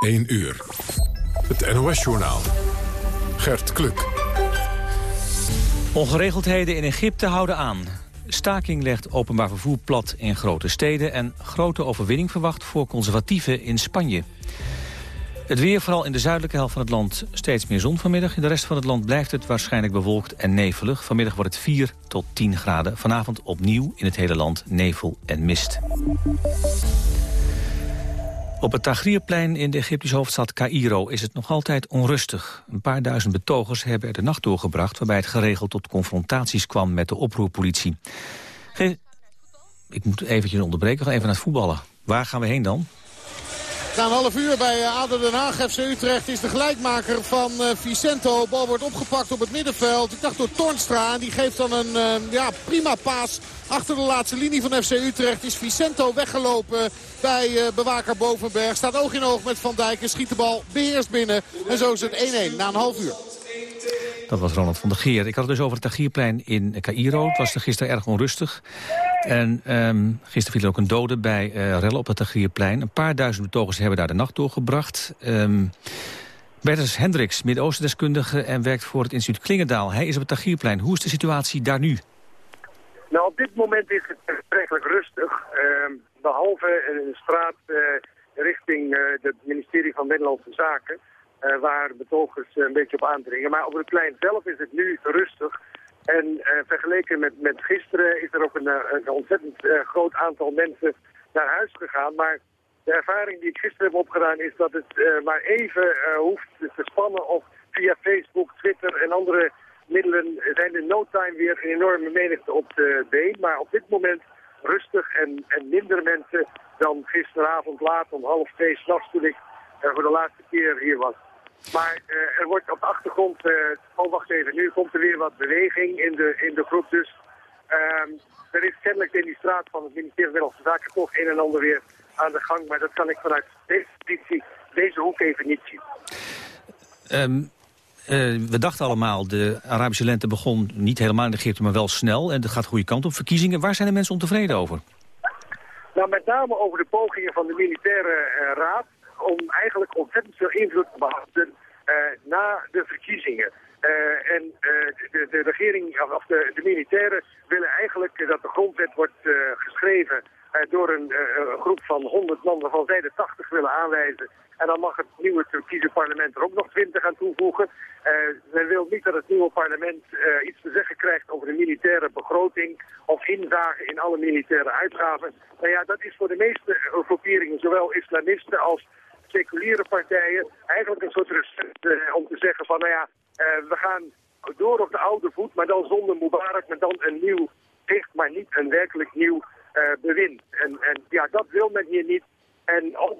1 uur. Het NOS-journaal. Gert Kluk. Ongeregeldheden in Egypte houden aan. Staking legt openbaar vervoer plat in grote steden... en grote overwinning verwacht voor conservatieven in Spanje. Het weer, vooral in de zuidelijke helft van het land, steeds meer zon vanmiddag. In de rest van het land blijft het waarschijnlijk bewolkt en nevelig. Vanmiddag wordt het 4 tot 10 graden. Vanavond opnieuw in het hele land nevel en mist. Op het Tahrirplein in de Egyptische hoofdstad Cairo is het nog altijd onrustig. Een paar duizend betogers hebben er de nacht doorgebracht... waarbij het geregeld tot confrontaties kwam met de oproerpolitie. Ik moet eventjes onderbreken, even naar het voetballen. Waar gaan we heen dan? Na een half uur bij eh, ADO Den Haag FC Utrecht is de gelijkmaker van uh, Vicento. Bal wordt opgepakt op het middenveld. Ik dacht door Tornstra. En die geeft dan een uh, ja, prima paas achter de laatste linie van FC Utrecht. Is Vicento weggelopen bij bewaker Bovenberg. Staat oog in oog met Van Dijk en schiet de bal beheerst binnen. En zo is het 1-1 na een half uur. Dat was Ronald van der Geer. Ik had het dus over het Tagierplein in Cairo. Het was er gisteren erg onrustig. En um, gisteren viel ook een dode bij uh, rellen op het Tagierplein. Een paar duizend betogers hebben daar de nacht doorgebracht. Um, Bertus Hendricks, Midden-Oosten-deskundige en werkt voor het instituut Klingendaal. Hij is op het Tagierplein. Hoe is de situatie daar nu? Nou, op dit moment is het betrekkelijk rustig. Uh, behalve een straat uh, richting het ministerie van Binnenlandse Zaken... Uh, waar betogers een beetje op aandringen. Maar op het plein zelf is het nu rustig. En uh, vergeleken met, met gisteren is er ook een, eh, een ontzettend groot aantal mensen naar huis gegaan. Maar de ervaring die ik gisteren heb opgedaan is dat het maar even hoeft te spannen of via Facebook, Twitter en andere middelen zijn in no time weer een enorme menigte op de been. Maar op dit moment rustig en, en minder mensen dan gisteravond laat om half twee s'nachts toen ik voor de laatste keer hier was. Maar uh, er wordt op de achtergrond, uh, oh wacht even, nu komt er weer wat beweging in de, in de groep. Dus uh, er is kennelijk in die straat van het ministerie van Binnenlandse Zaken toch een en ander weer aan de gang. Maar dat kan ik vanuit deze positie, deze hoek even niet zien. Um, we dachten allemaal, de Arabische lente begon niet helemaal in Egypte, maar wel snel. En dat gaat de goede kant op. Verkiezingen, waar zijn de mensen ontevreden over? Nou, met name over de pogingen van de militaire raad om eigenlijk ontzettend veel invloed te behouden uh, na de verkiezingen. Uh, en uh, de, de, regering, of de, de militairen willen eigenlijk dat de grondwet wordt geschreven door een, groep van 100 man waarvan zij de 80 willen aanwijzen. En dan mag het nieuwe Turkse parlement er ook nog 20 aan toevoegen. men wil niet dat het nieuwe parlement iets te zeggen krijgt over de militaire begroting of inzage in alle militaire uitgaven. Nou ja, dat is voor de meeste groeperingen, zowel islamisten als seculiere partijen eigenlijk een soort recept uh, om te zeggen van, nou ja, uh, we gaan door op de oude voet, maar dan zonder Mubarak, maar dan een nieuw dicht, maar niet een werkelijk nieuw uh, bewind. En, en ja, dat wil men hier niet. En ook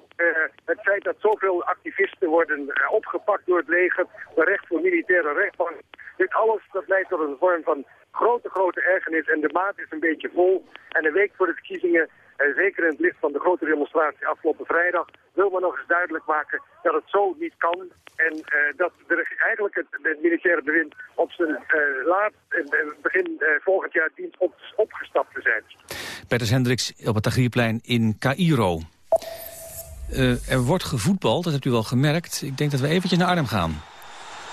het feit dat zoveel activisten worden opgepakt door het leger, de recht voor militaire rechtbank, dit alles dat leidt tot een vorm van grote, grote ergernis en de maat is een beetje vol. En een week voor de verkiezingen en zeker in het licht van de grote demonstratie afgelopen vrijdag wil men nog eens duidelijk maken dat het zo niet kan. En uh, dat er eigenlijk het, het, militaire bewind op zijn uh, laat, in, begin volgend jaar dienst op, opgestapt te zijn. Petters Hendricks op het Tagrierplein in Cairo. er wordt gevoetbald, dat hebt u wel gemerkt. Ik denk dat we eventjes naar Arnhem gaan.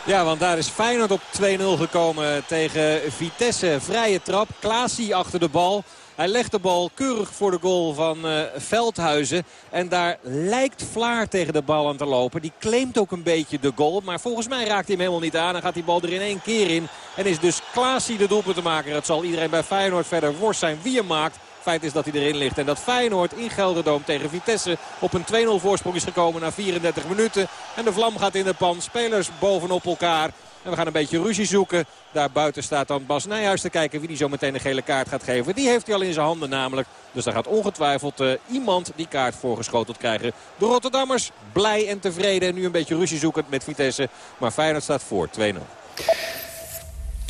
Ja, want daar is Feyenoord op 2-0 gekomen tegen Vitesse. Vrije trap, Klaasie achter de bal. Hij legt de bal keurig voor de goal van uh, Veldhuizen. En daar lijkt Vlaar tegen de bal aan te lopen. Die claimt ook een beetje de goal. Maar volgens mij raakt hij hem helemaal niet aan. Dan gaat die bal er in één keer in. En is dus Klaasie de doelpuntenmaker. Het zal iedereen bij Feyenoord verder worst zijn wie hem maakt. Feit is dat hij erin ligt. En dat Feyenoord in Gelderdoom tegen Vitesse op een 2-0 voorsprong is gekomen na 34 minuten. En de vlam gaat in de pan. Spelers bovenop elkaar. En we gaan een beetje ruzie zoeken. Daar buiten staat dan Bas Nijhuis te kijken wie die zo meteen een gele kaart gaat geven. Die heeft hij al in zijn handen namelijk. Dus daar gaat ongetwijfeld uh, iemand die kaart voorgeschoteld krijgen. De Rotterdammers blij en tevreden. En nu een beetje ruzie zoekend met Vitesse. Maar Feyenoord staat voor 2-0.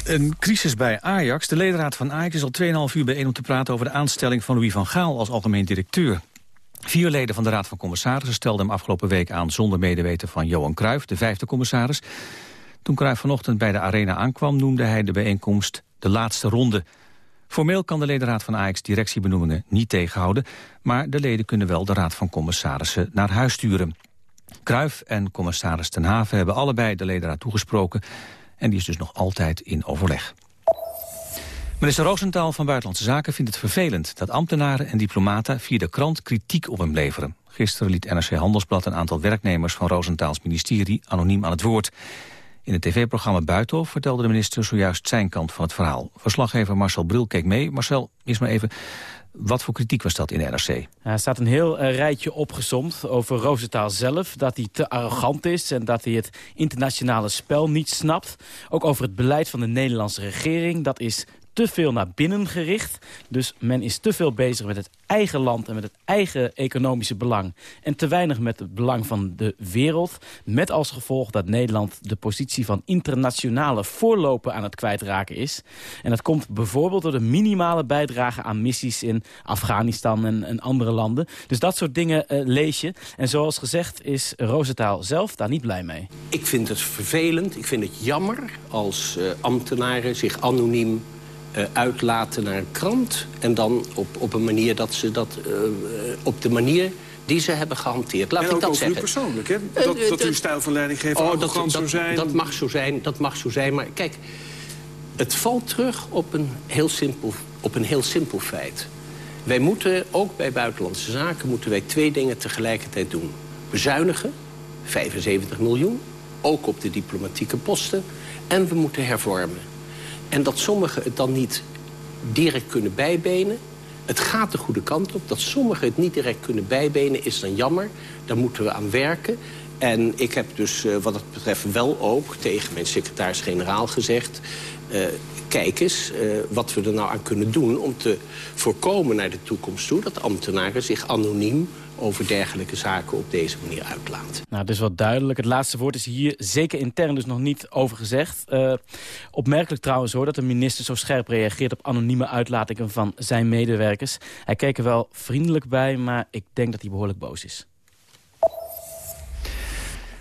Een crisis bij Ajax. De ledenraad van Ajax is al 2,5 uur bijeen om te praten over de aanstelling van Louis van Gaal als algemeen directeur. Vier leden van de Raad van Commissarissen stelden hem afgelopen week aan zonder medeweten van Johan Cruijff, de vijfde commissaris. Toen Cruijff vanochtend bij de Arena aankwam noemde hij de bijeenkomst de laatste ronde. Formeel kan de ledenraad van Ajax directiebenoemingen niet tegenhouden, maar de leden kunnen wel de Raad van Commissarissen naar huis sturen. Kruif en commissaris Ten Haven hebben allebei de ledenraad toegesproken... en die is dus nog altijd in overleg. Minister Roosentaal van Buitenlandse Zaken vindt het vervelend... dat ambtenaren en diplomaten via de krant kritiek op hem leveren. Gisteren liet NRC Handelsblad een aantal werknemers van Roosentaals ministerie anoniem aan het woord. In het tv-programma Buitenhof vertelde de minister zojuist zijn kant van het verhaal. Verslaggever Marcel Bril keek mee. Marcel, eerst maar even, wat voor kritiek was dat in de NRC? er staat een heel uh, rijtje opgezomd over Roosentaal zelf. Dat hij te arrogant is en dat hij het internationale spel niet snapt. Ook over het beleid van de Nederlandse regering. Dat is te veel naar binnen gericht. Dus men is te veel bezig met het eigen land en met het eigen economische belang. En te weinig met het belang van de wereld. Met als gevolg dat Nederland de positie van internationale voorloper aan het kwijtraken is. En dat komt bijvoorbeeld door de minimale bijdrage aan missies in Afghanistan en, andere landen. Dus dat soort dingen uh, lees je. En zoals gezegd is Roosentaal zelf daar niet blij mee. Ik vind het vervelend, ik vind het jammer als uh, ambtenaren zich anoniem uitlaten naar een krant. En dan op, op een manier dat ze dat uh, op de manier die ze hebben gehanteerd. Laat en ik dat zeggen. u persoonlijk, hè? Dat, uh, dat uw stijl van leiding geeft oh, dat, dat, zou zijn. Dat mag zo zijn, dat mag zo zijn. Maar kijk, het valt terug op een heel simpel, op een heel simpel feit. Wij moeten, ook bij buitenlandse zaken, moeten wij twee dingen tegelijkertijd doen. Bezuinigen, 75 miljoen, ook op de diplomatieke posten. En we moeten hervormen. En dat sommigen het dan niet direct kunnen bijbenen. Het gaat de goede kant op. Dat sommigen het niet direct kunnen bijbenen is dan jammer. Daar moeten we aan werken. En ik heb dus uh, wat dat betreft wel ook tegen mijn secretaris-generaal gezegd... Uh, kijk eens uh, wat we er nou aan kunnen doen om te voorkomen naar de toekomst toe... dat ambtenaren zich anoniem over dergelijke zaken op deze manier uitlaat. Nou, dus wat duidelijk. Het laatste woord is hier zeker intern dus nog niet over gezegd. Uh, opmerkelijk trouwens hoor dat de minister zo scherp reageert op anonieme uitlatingen van zijn medewerkers. Hij keek er wel vriendelijk bij, maar ik denk dat hij behoorlijk boos is.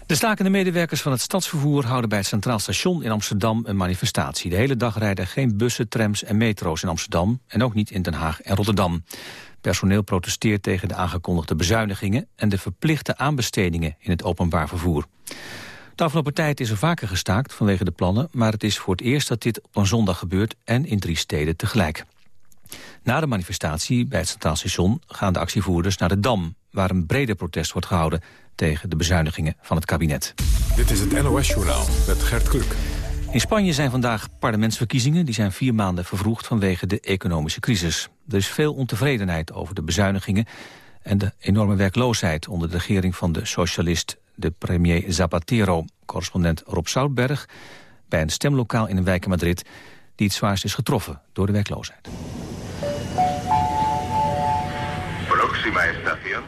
De stakende medewerkers van het stadsvervoer houden bij het Centraal Station in Amsterdam een manifestatie. De hele dag rijden geen bussen, trams en metro's in Amsterdam en ook niet in Den Haag en Rotterdam. Personeel protesteert tegen de aangekondigde bezuinigingen en de verplichte aanbestedingen in het openbaar vervoer. De afgelopen tijd is er vaker gestaakt vanwege de plannen, maar het is voor het eerst dat dit op een zondag gebeurt en in drie steden tegelijk. Na de manifestatie bij het Centraal Station gaan de actievoerders naar de Dam, waar een breder protest wordt gehouden tegen de bezuinigingen van het kabinet. Dit is het NOS-journaal met Gert Kluk. In Spanje zijn vandaag parlementsverkiezingen. Die zijn vier maanden vervroegd vanwege de economische crisis. Er is veel ontevredenheid over de bezuinigingen... en de enorme werkloosheid onder de regering van de socialist... de premier Zapatero, correspondent Rob Zoutberg... bij een stemlokaal in een wijk in Madrid... die het zwaarst is getroffen door de werkloosheid. Próxima estación.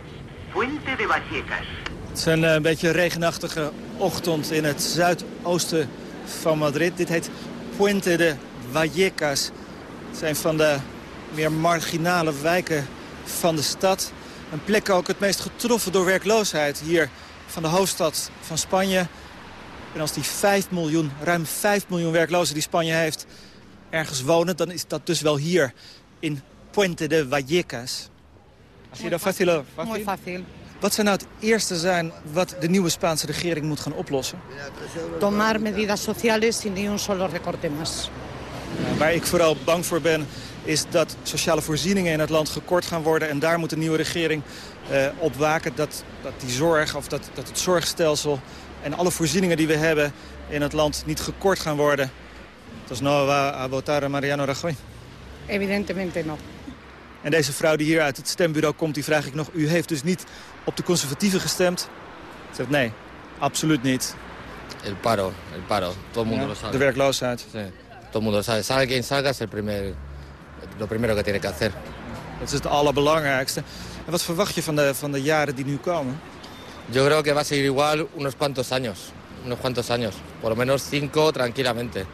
Puente de Vallecas. Het is een, een beetje regenachtige ochtend in het zuidoosten van Madrid. Dit heet Puente de Vallecas. Het zijn van de meer marginale wijken van de stad. Een plek ook het meest getroffen door werkloosheid hier van de hoofdstad van Spanje. En als die 5 miljoen, ruim 5 miljoen werklozen die Spanje heeft ergens wonen... dan is dat dus wel hier in Puente de Vallecas. Muy fácil. Muy fácil. Wat zou nou het eerste zijn wat de nieuwe Spaanse regering moet gaan oplossen? Tomar medidas sociales sin ni un solo recorte más. Waar ik vooral bang voor ben is dat sociale voorzieningen in het land gekort gaan worden. En daar moet de nieuwe regering uh, op waken dat, dat die zorg of dat, dat het zorgstelsel en alle voorzieningen die we hebben in het land niet gekort gaan worden. Dus no va a votar Mariano Rajoy? Evidentemente no. En deze vrouw die hier uit het stembureau komt, die vraag ik nog... u heeft dus niet op de conservatieven gestemd? Ze zegt nee, absoluut niet. El paro, el paro. Todo mundo lo sabe. de werkloosheid. Sí, todo mundo lo sabe. Salga quien salga es el primer, lo primero que tiene que hacer. Dat is het allerbelangrijkste. En wat verwacht je van de, van de jaren die nu komen? Yo creo que va a seguir igual unos cuantos años. Unos cuantos años. Por lo menos cinco tranquilamente.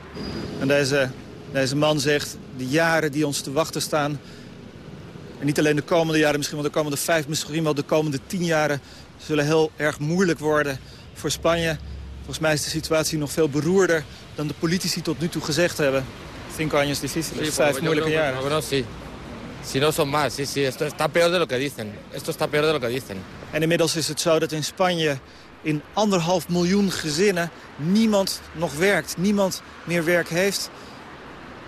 En deze, deze man zegt, de jaren die ons te wachten staan... en niet alleen de komende jaren, misschien wel de komende vijf... misschien wel de komende tien jaren... zullen heel erg moeilijk worden voor Spanje. Volgens mij is de situatie nog veel beroerder... dan de politici tot nu toe gezegd hebben. Cinco años difíciles, vijf moeilijke jaren. Si no son más, sí, sí. Esto está peor de lo que dicen. Esto está peor de lo que dicen. En inmiddels is het zo dat in Spanje in anderhalf miljoen gezinnen niemand nog werkt. Niemand meer werk heeft.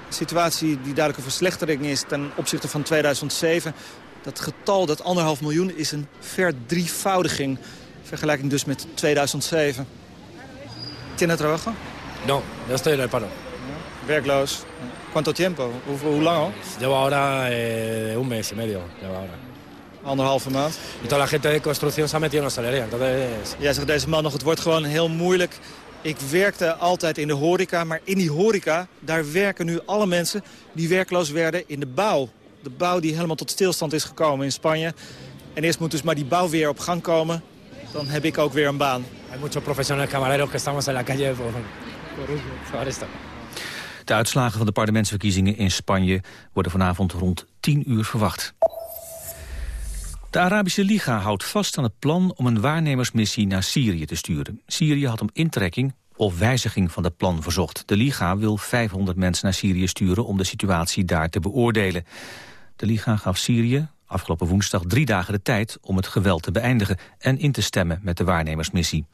Situatie die duidelijk een verslechtering is ten opzichte van 2007. Dat getal, dat anderhalf miljoen, is een verdrievoudiging. Vergelijking dus met 2007. ¿Tiene trabajo? No, yo estoy en el paro. Werkloos. ¿Cuánto tiempo? Hoe, hoe lang al? Llevo ahora eh, un mes y medio. Llevo ahora. Anderhalve maand. Y toda la gente de construcción se ha metido en hostelería. Entonces... Ja, zegt deze man nog, het wordt gewoon heel moeilijk. Ik werkte altijd in de horeca, maar in die horeca... daar werken nu alle mensen die werkloos werden in de bouw. De bouw die helemaal tot stilstand is gekomen in Spanje. En eerst moet dus maar die bouw weer op gang komen. Dan heb ik ook weer een baan. Hay muchos profesionales camareros que estamos en la calle por, por esto. De uitslagen van de parlementsverkiezingen in Spanje worden vanavond rond 10 uur verwacht. De Arabische Liga houdt vast aan het plan om een waarnemersmissie naar Syrië te sturen. Syrië had om intrekking of wijziging van het plan verzocht. De Liga wil 500 mensen naar Syrië sturen om de situatie daar te beoordelen. De Liga gaf Syrië afgelopen woensdag drie dagen de tijd om het geweld te beëindigen en in te stemmen met de waarnemersmissie.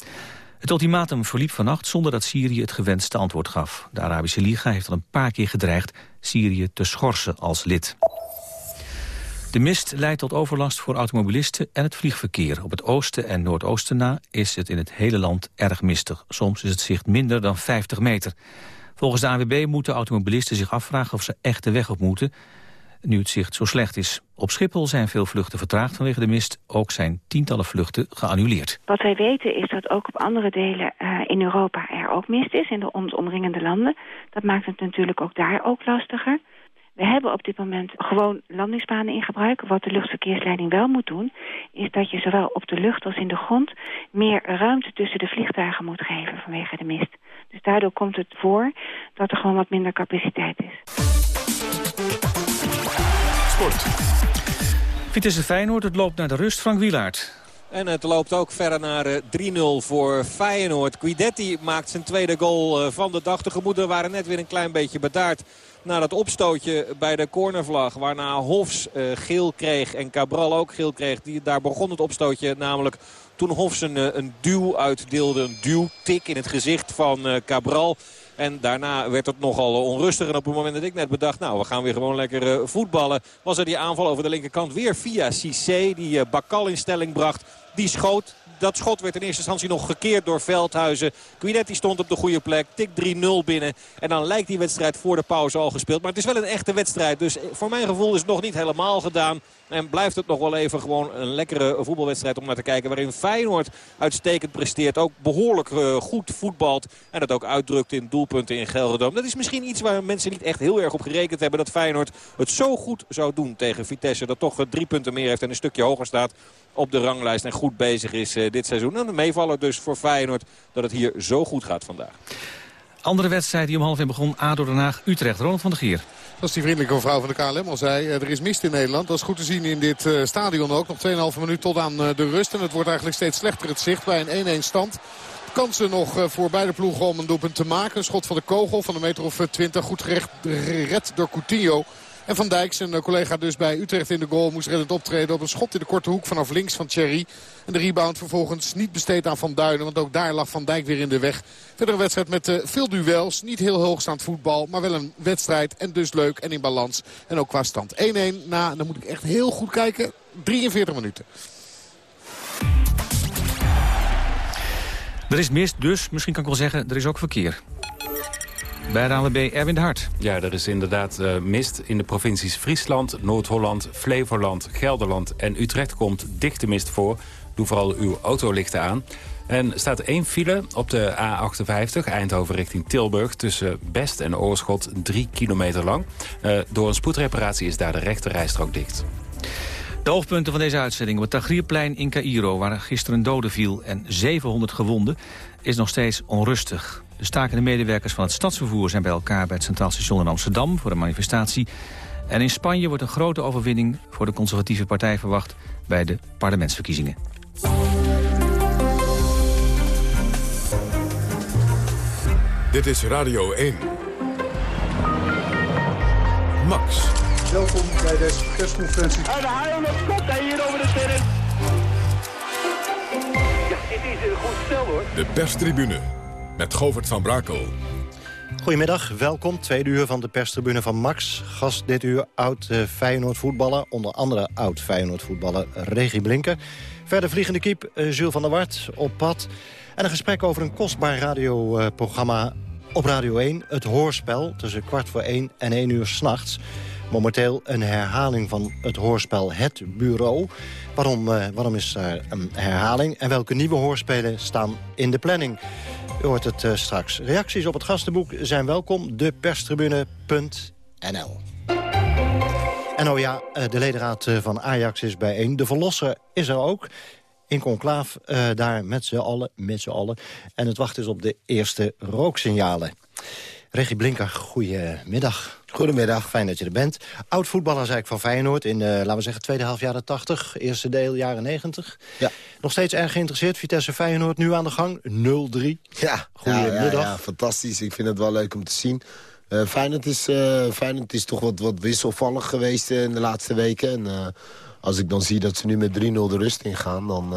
Het ultimatum verliep vannacht zonder dat Syrië het gewenste antwoord gaf. De Arabische Liga heeft al een paar keer gedreigd Syrië te schorsen als lid. De mist leidt tot overlast voor automobilisten en het vliegverkeer. Op het oosten en noordoosten na is het in het hele land erg mistig. Soms is het zicht minder dan 50 meter. Volgens de AWB moeten automobilisten zich afvragen of ze echt de weg op moeten nu het zicht zo slecht is. Op Schiphol zijn veel vluchten vertraagd vanwege de mist. Ook zijn tientallen vluchten geannuleerd. Wat wij weten is dat ook op andere delen uh, in Europa er ook mist is, in de ons omringende landen. Dat maakt het natuurlijk ook daar ook lastiger. We hebben op dit moment gewoon landingsbanen in gebruik. Wat de luchtverkeersleiding wel moet doen... is dat je zowel op de lucht als in de grond... meer ruimte tussen de vliegtuigen moet geven vanwege de mist. Dus daardoor komt het voor dat er gewoon wat minder capaciteit is. Sport. Vitesse Feyenoord, het loopt naar de rust. Frank Wielaert. En het loopt ook verder naar 3-0 voor Feyenoord. Guidetti maakt zijn tweede goal van de dag. De gemoederen waren net weer een klein beetje bedaard na dat opstootje bij de cornervlag. Waarna Hofs uh, geel kreeg en Cabral ook geel kreeg. Die, daar begon het opstootje namelijk toen Hofs een, een duw uitdeelde. Een duwtik in het gezicht van uh, Cabral. En daarna werd het nogal onrustig. En op het moment dat ik net bedacht, nou we gaan weer gewoon lekker voetballen. Was er die aanval over de linkerkant weer via Cissé. Die uh, Bakal in stelling bracht. Die schoot. Dat schot werd in eerste instantie nog gekeerd door Veldhuizen. Guidetti stond op de goede plek. Tik 3-0 binnen. En dan lijkt die wedstrijd voor de pauze al gespeeld. Maar het is wel een echte wedstrijd. Dus voor mijn gevoel is het nog niet helemaal gedaan. En blijft het nog wel even gewoon een lekkere voetbalwedstrijd om naar te kijken. Waarin Feyenoord uitstekend presteert. Ook behoorlijk uh, goed voetbalt. En dat ook uitdrukt in doelpunten in Gelredome. Dat is misschien iets waar mensen niet echt heel erg op gerekend hebben. Dat Feyenoord het zo goed zou doen tegen Vitesse. Dat toch drie punten meer heeft en een stukje hoger staat op de ranglijst. En goed bezig is uh, dit seizoen. En meevallen dus voor Feyenoord dat het hier zo goed gaat vandaag. Andere wedstrijd die om half in begon. ADO Den Haag, Utrecht. Ronald van der Gier. Is die vriendelijke mevrouw van de KLM al zei. Er is mist in Nederland. Dat is goed te zien in dit uh, stadion ook. Nog 2,5 minuut tot aan uh, de rust. En het wordt eigenlijk steeds slechter het zicht bij een 1-1 stand. Kansen nog voor beide ploegen om een doelpunt te maken. Een schot van de kogel van een meter of 20. Goed gerecht, gered door Coutinho. En Van Dijk, zijn collega dus bij Utrecht in de goal, moest reddend optreden op een schot in de korte hoek vanaf links van Thierry. En de rebound vervolgens niet besteed aan Van Duinen, want ook daar lag Van Dijk weer in de weg. Verder een wedstrijd met uh, veel duels, niet heel hoogstaand voetbal, maar wel een wedstrijd en dus leuk en in balans. En ook qua stand 1-1 na, dan moet ik echt heel goed kijken, 43 minuten. Er is mist, dus misschien kan ik wel zeggen, er is ook verkeer. Bij de ANWB Erwin de Hart. Ja, er is inderdaad uh, mist in de provincies Friesland, Noord-Holland, Flevoland, Gelderland en Utrecht komt dichte mist voor. Doe vooral uw autolichten aan. En staat één file op de A58, Eindhoven richting Tilburg... tussen Best en Oorschot, drie kilometer lang. Uh, door een spoedreparatie is daar de rechte rijstrook dicht. De hoofdpunten van deze uitzending op het Tagrierplein in Cairo... waar gisteren een dode viel en 700 gewonden, is nog steeds onrustig. De stakende medewerkers van het stadsvervoer zijn bij elkaar... bij het Centraal Station in Amsterdam voor een manifestatie. En in Spanje wordt een grote overwinning voor de conservatieve partij verwacht... bij de parlementsverkiezingen. Dit is Radio 1. Max. Welkom bij deze persconferentie. En de haal komt hij hier over de terrein. het is een goed spel hoor. De perstribune met Govert van Brakel. Goedemiddag, welkom. Tweede uur van de perstribune van Max. Gast dit uur oud uh, Feyenoord voetballer. Onder andere oud Feyenoord voetballer Regie Blinker. Verder vliegende kiep uh, Jules van der Wart op pad. En een gesprek over een kostbaar radioprogramma op Radio 1. Het hoorspel tussen kwart voor 1 en 1 uur s'nachts. Momenteel een herhaling van het hoorspel Het Bureau. Waarom, uh, waarom is daar een herhaling? En welke nieuwe hoorspelen staan in de planning? U hoort het uh, straks. Reacties op het gastenboek zijn welkom. Deperstribune.nl En oh ja, uh, de ledenraad van Ajax is bijeen. De verlosser is er ook. In conclaaf daar met z'n allen, met z'n allen. En het wacht is op de eerste rooksignalen. Regie Blinker, goedemiddag. Goedemiddag. Fijn dat je er bent. Oud-voetballer, zei ik, van Feyenoord in, uh, laten we zeggen, tweede half jaren 80. Eerste deel jaren 90. Ja. Nog steeds erg geïnteresseerd. Vitesse Feyenoord nu aan de gang. 0-3. Ja. Goedemiddag. Ja, ja, ja, fantastisch. Ik vind het wel leuk om te zien. Uh, Feyenoord, is, uh, Feyenoord is toch wat, wat wisselvallig geweest in de laatste weken. En als ik dan zie dat ze nu met 3-0 de rust ingaan, dan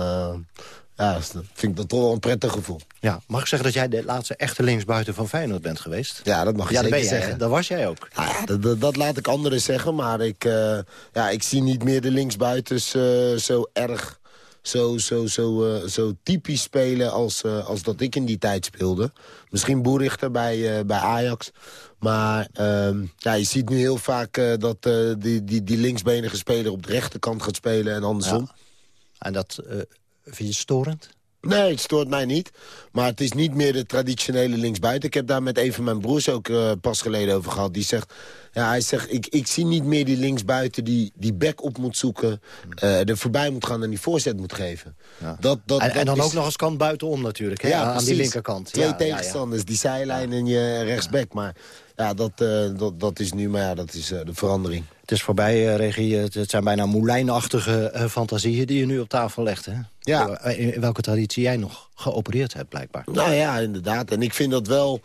ja, vind ik dat toch wel een prettig gevoel. Ja, mag ik zeggen dat jij de laatste echte linksbuiten van Feyenoord bent geweest? Ja, dat mag ja, zeker dat zeggen. Dat was jij ook. Ja, dat, dat, dat, laat ik anderen zeggen, maar ik, uh, ja, ik zie niet meer de linksbuitens uh, zo erg... Zo, zo, zo, uh, zo typisch spelen als, als dat ik in die tijd speelde. Misschien Boerichter bij, bij Ajax. Maar ehm, ja, je ziet nu heel vaak dat die, die, die linksbenige speler op de rechterkant gaat spelen en andersom. Ja. En dat vind je storend? Nee, het stoort mij niet. Maar het is niet meer de traditionele linksbuiten. Ik heb daar met een van mijn broers ook uh, pas geleden over gehad. Die zegt, ja, hij zegt, ik, ik zie niet meer die linksbuiten die die back op moet zoeken. Uh, er voorbij moet gaan en die voorzet moet geven. Ja. Dat, dat, en, dat en dan is... ook nog eens kant buitenom natuurlijk, hè? Ja, aan precies. die linkerkant. Twee ja, tegenstanders, die zijlijn en je rechtsback. Maar ja, dat, uh, dat, dat is nu maar ja, dat is, uh, de verandering. Het is voorbij, uh, Regie. Het zijn bijna moelijnachtige fantasieën die je nu op tafel legt. Hè? Ja. In welke traditie jij nog geopereerd hebt, blijkbaar. Nou ja, inderdaad. En ik vind dat wel...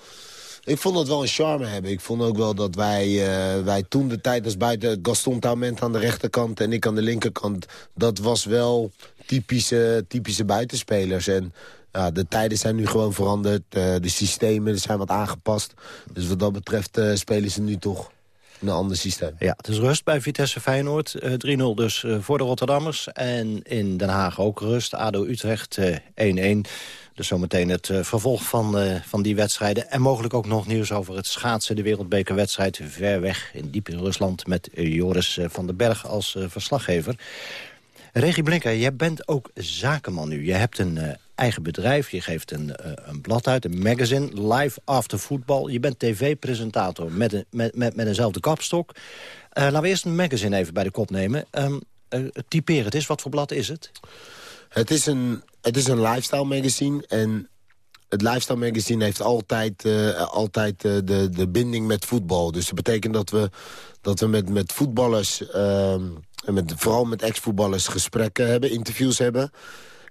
Ik vond dat wel een charme hebben. Ik vond ook wel dat wij, uh, wij toen de tijd als buiten Gaston Taument aan de rechterkant en ik aan de linkerkant... dat was wel typische, typische buitenspelers. En de tijden zijn nu gewoon veranderd. Uh, de systemen zijn wat aangepast. Dus wat dat betreft uh, spelen ze nu toch een ander systeem. Ja, het is rust bij Vitesse Feyenoord. Uh, 3-0 dus uh, voor de Rotterdammers. En in Den Haag ook rust. ADO Utrecht 1-1. Uh, dus zometeen het vervolg van, van die wedstrijden. En mogelijk ook nog nieuws over het schaatsen. De wereldbekerwedstrijd ver weg in diep in Rusland... met Joris van den Berg als verslaggever. Regie Blinker, jij bent ook zakenman nu. Je hebt een eigen bedrijf. Je geeft een, uh, een blad uit, een magazine, Live After Football. Je bent tv-presentator met, een, met, met, met eenzelfde kapstok. Uh, laten we eerst een magazine even bij de kop nemen. Um, uh, typeer het eens, wat voor blad is het? Het is een, het is een lifestyle magazine en het lifestyle magazine heeft altijd, uh, altijd uh, de, de binding met voetbal. Dus dat betekent dat we, dat we met, met voetballers, uh, en met, vooral met ex-voetballers, gesprekken hebben, interviews hebben.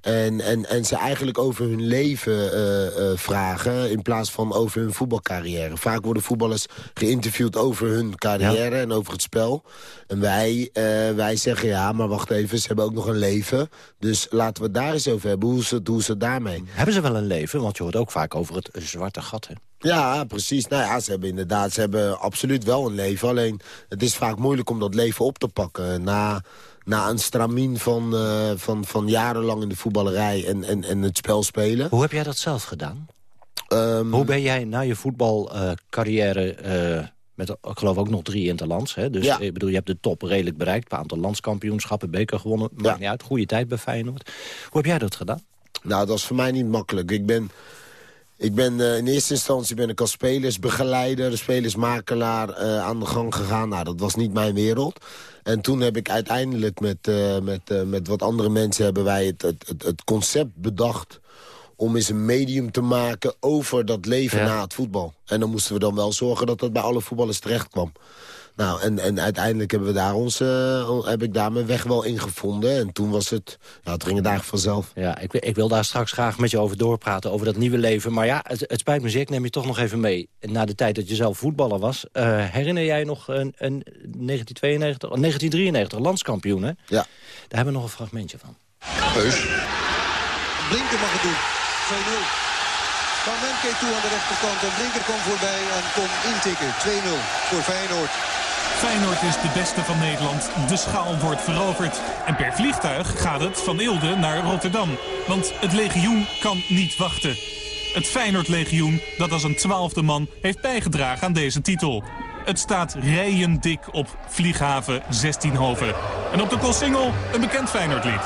En, en, en ze eigenlijk over hun leven uh, uh, vragen in plaats van over hun voetbalcarrière. Vaak worden voetballers geïnterviewd over hun carrière ja. en over het spel. En wij, uh, wij zeggen ja, maar wacht even, ze hebben ook nog een leven. Dus laten we het daar eens over hebben. Hoe is het daarmee? Hebben ze wel een leven? Want je hoort ook vaak over het zwarte gat, hè? Ja, precies. Nou ja, ze hebben inderdaad, ze hebben absoluut wel een leven. Alleen, het is vaak moeilijk om dat leven op te pakken. Na, na een stramien van, uh, van, van jarenlang in de voetballerij en, en, en het spel spelen. Hoe heb jij dat zelf gedaan? Um, Hoe ben jij na je voetbalcarrière... Uh, met, ik geloof ook nog drie interlands. Hè? Dus ja. ik bedoel, je hebt de top redelijk bereikt. Een aantal landskampioenschappen, beker gewonnen. Maakt ja. niet uit. Goede tijd bij Feyenoord. Hoe heb jij dat gedaan? Nou, dat was voor mij niet makkelijk. Ik ben... Ik ben uh, in eerste instantie ben ik als spelersbegeleider, spelersmakelaar uh, aan de gang gegaan. Nou, dat was niet mijn wereld. En toen heb ik uiteindelijk met, uh, met, met wat andere mensen hebben wij het, het, het, concept bedacht om eens een medium te maken over dat leven ja. na het voetbal. En dan moesten we dan wel zorgen dat dat bij alle voetballers terecht kwam. Nou, en, en uiteindelijk hebben we daar ons, uh, heb ik daar mijn weg wel in gevonden. En toen was het, ja, het ging het eigenlijk vanzelf. Ja, ik, ik wil daar straks graag met je over doorpraten, over dat nieuwe leven. Maar ja, het, het spijt me zeer, ik neem je toch nog even mee. Na de tijd dat je zelf voetballer was, uh, herinner jij nog een, een 1992, 1993 landskampioen, hè? Ja. Daar hebben we nog een fragmentje van. Heus. Blinker mag het doen. 2-0. Van Memke toe aan de rechterkant en Blinker komt voorbij en kon intikken. 2-0 voor Feyenoord. Feyenoord is de beste van Nederland. De schaal wordt veroverd. En per vliegtuig gaat het van Eelde naar Rotterdam. Want het legioen kan niet wachten. Het Feyenoord-legioen dat als een twaalfde man heeft bijgedragen aan deze titel. Het staat rijen dik op Vlieghaven 16hoven. En op de Koolsingel een bekend Feyenoordlied.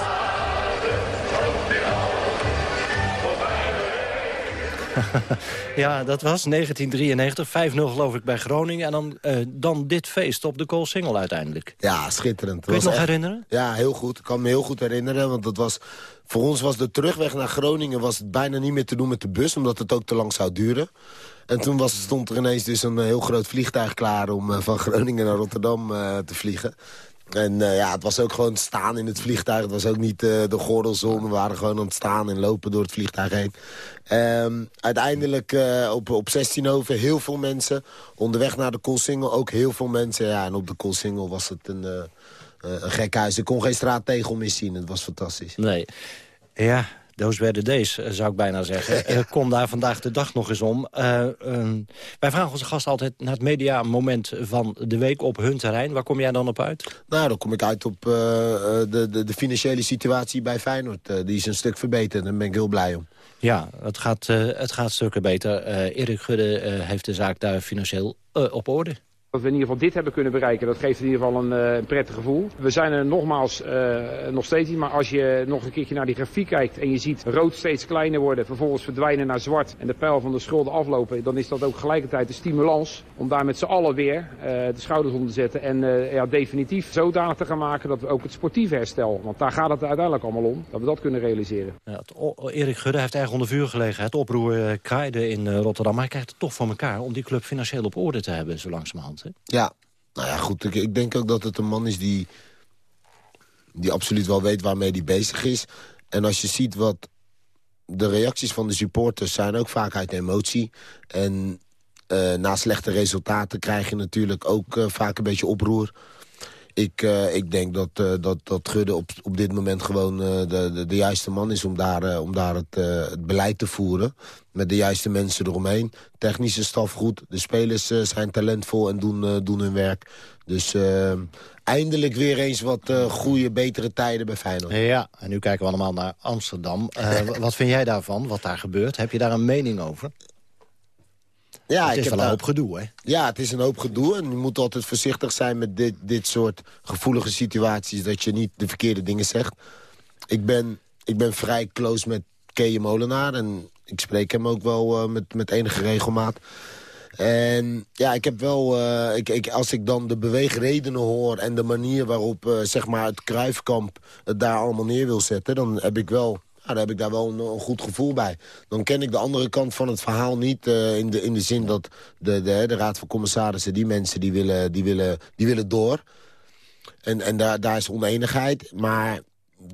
ja, dat was 1993. 5-0 geloof ik bij Groningen. En dan, uh, dan dit feest op de Koolsingel uiteindelijk. Ja, schitterend. Kun je het nog echt... herinneren? Ja, heel goed. Ik kan me heel goed herinneren. Want dat was, voor ons was de terugweg naar Groningen was het bijna niet meer te doen met de bus. Omdat het ook te lang zou duren. En toen was, stond er ineens dus een heel groot vliegtuig klaar om uh, van Groningen naar Rotterdam uh, te vliegen. En uh, ja, het was ook gewoon staan in het vliegtuig. Het was ook niet uh, de gordels om. We waren gewoon aan het staan en lopen door het vliegtuig heen. Um, uiteindelijk uh, op, op 16 over heel veel mensen. Onderweg naar de Koolsingel ook heel veel mensen. Ja, en op de Koolsingel was het een, een gek huis. Ik kon geen straattegel meer zien. Het was fantastisch. Nee. Ja, Those were the days, eh, zou ik bijna zeggen. ja. Kom daar vandaag de dag nog eens om. Uh, um, wij vragen onze gasten altijd naar het mediamoment van de week op hun terrein. Waar kom jij dan op uit? Nou, dan kom ik uit op uh, de, de, de, financiële situatie bij Feyenoord. Die is een stuk verbeterd. Daar ben ik heel blij om. Ja, het gaat, het gaat stukken beter. Erik Gudde heeft de zaak daar financieel op orde. Dat we in ieder geval dit hebben kunnen bereiken, dat geeft in ieder geval een, een prettig gevoel. We zijn er nogmaals uh, nog steeds niet, maar als je nog een keertje naar die grafiek kijkt en je ziet rood steeds kleiner worden, vervolgens verdwijnen naar zwart en de pijl van de schulden aflopen, dan is dat ook gelijkertijd de stimulans om daar met z'n allen weer uh, de schouders onder te zetten en ja, definitief zodanig te gaan maken dat we ook het sportieve herstel, want daar gaat het uiteindelijk allemaal om, dat we dat kunnen realiseren. Ja, Erik Gudde heeft eigenlijk onder vuur gelegen, het oproer kraaide in Rotterdam, maar hij krijgt het toch voor elkaar om die club financieel op orde te hebben, zo langzamerhand. Ja, nou ja, goed. Ik, ik, denk ook dat het een man is die, die absoluut wel weet waarmee hij bezig is. En als je ziet wat de reacties van de supporters zijn ook vaak uit emotie. En uh, na slechte resultaten krijg je natuurlijk ook uh, vaak een beetje oproer. Ik, uh, ik denk dat, uh, dat, dat Gudde op, op dit moment gewoon uh, de, de, de, juiste man is... om daar, om daar het, het beleid te voeren. Met de juiste mensen eromheen. Technische staf goed. De spelers zijn talentvol en doen, doen hun werk. Dus eindelijk weer eens wat goede, betere tijden bij Feyenoord. Ja, en nu kijken we allemaal naar Amsterdam. wat vind jij daarvan, wat daar gebeurt? Heb je daar een mening over? Ja, het is wel een hoop gedoe, hè? Ja, het is een hoop gedoe. En je moet altijd voorzichtig zijn met dit, dit soort gevoelige situaties... dat je niet de verkeerde dingen zegt. Ik ben, ik ben vrij close met Keje Molenaar. En ik spreek hem ook wel uh, met, met enige regelmaat. En ja, ik heb wel... Uh, ik, ik, als ik dan de beweegredenen hoor... en de manier waarop uh, zeg maar het Kruifkamp het daar allemaal neer wil zetten... dan heb ik wel nou, dan heb ik daar wel een, een, goed gevoel bij. Dan ken ik de andere kant van het verhaal niet. Uh, in, de, in de zin dat de, de, de Raad van Commissarissen, die mensen, die willen, die willen, die willen door. En, en daar, daar is oneenigheid. Maar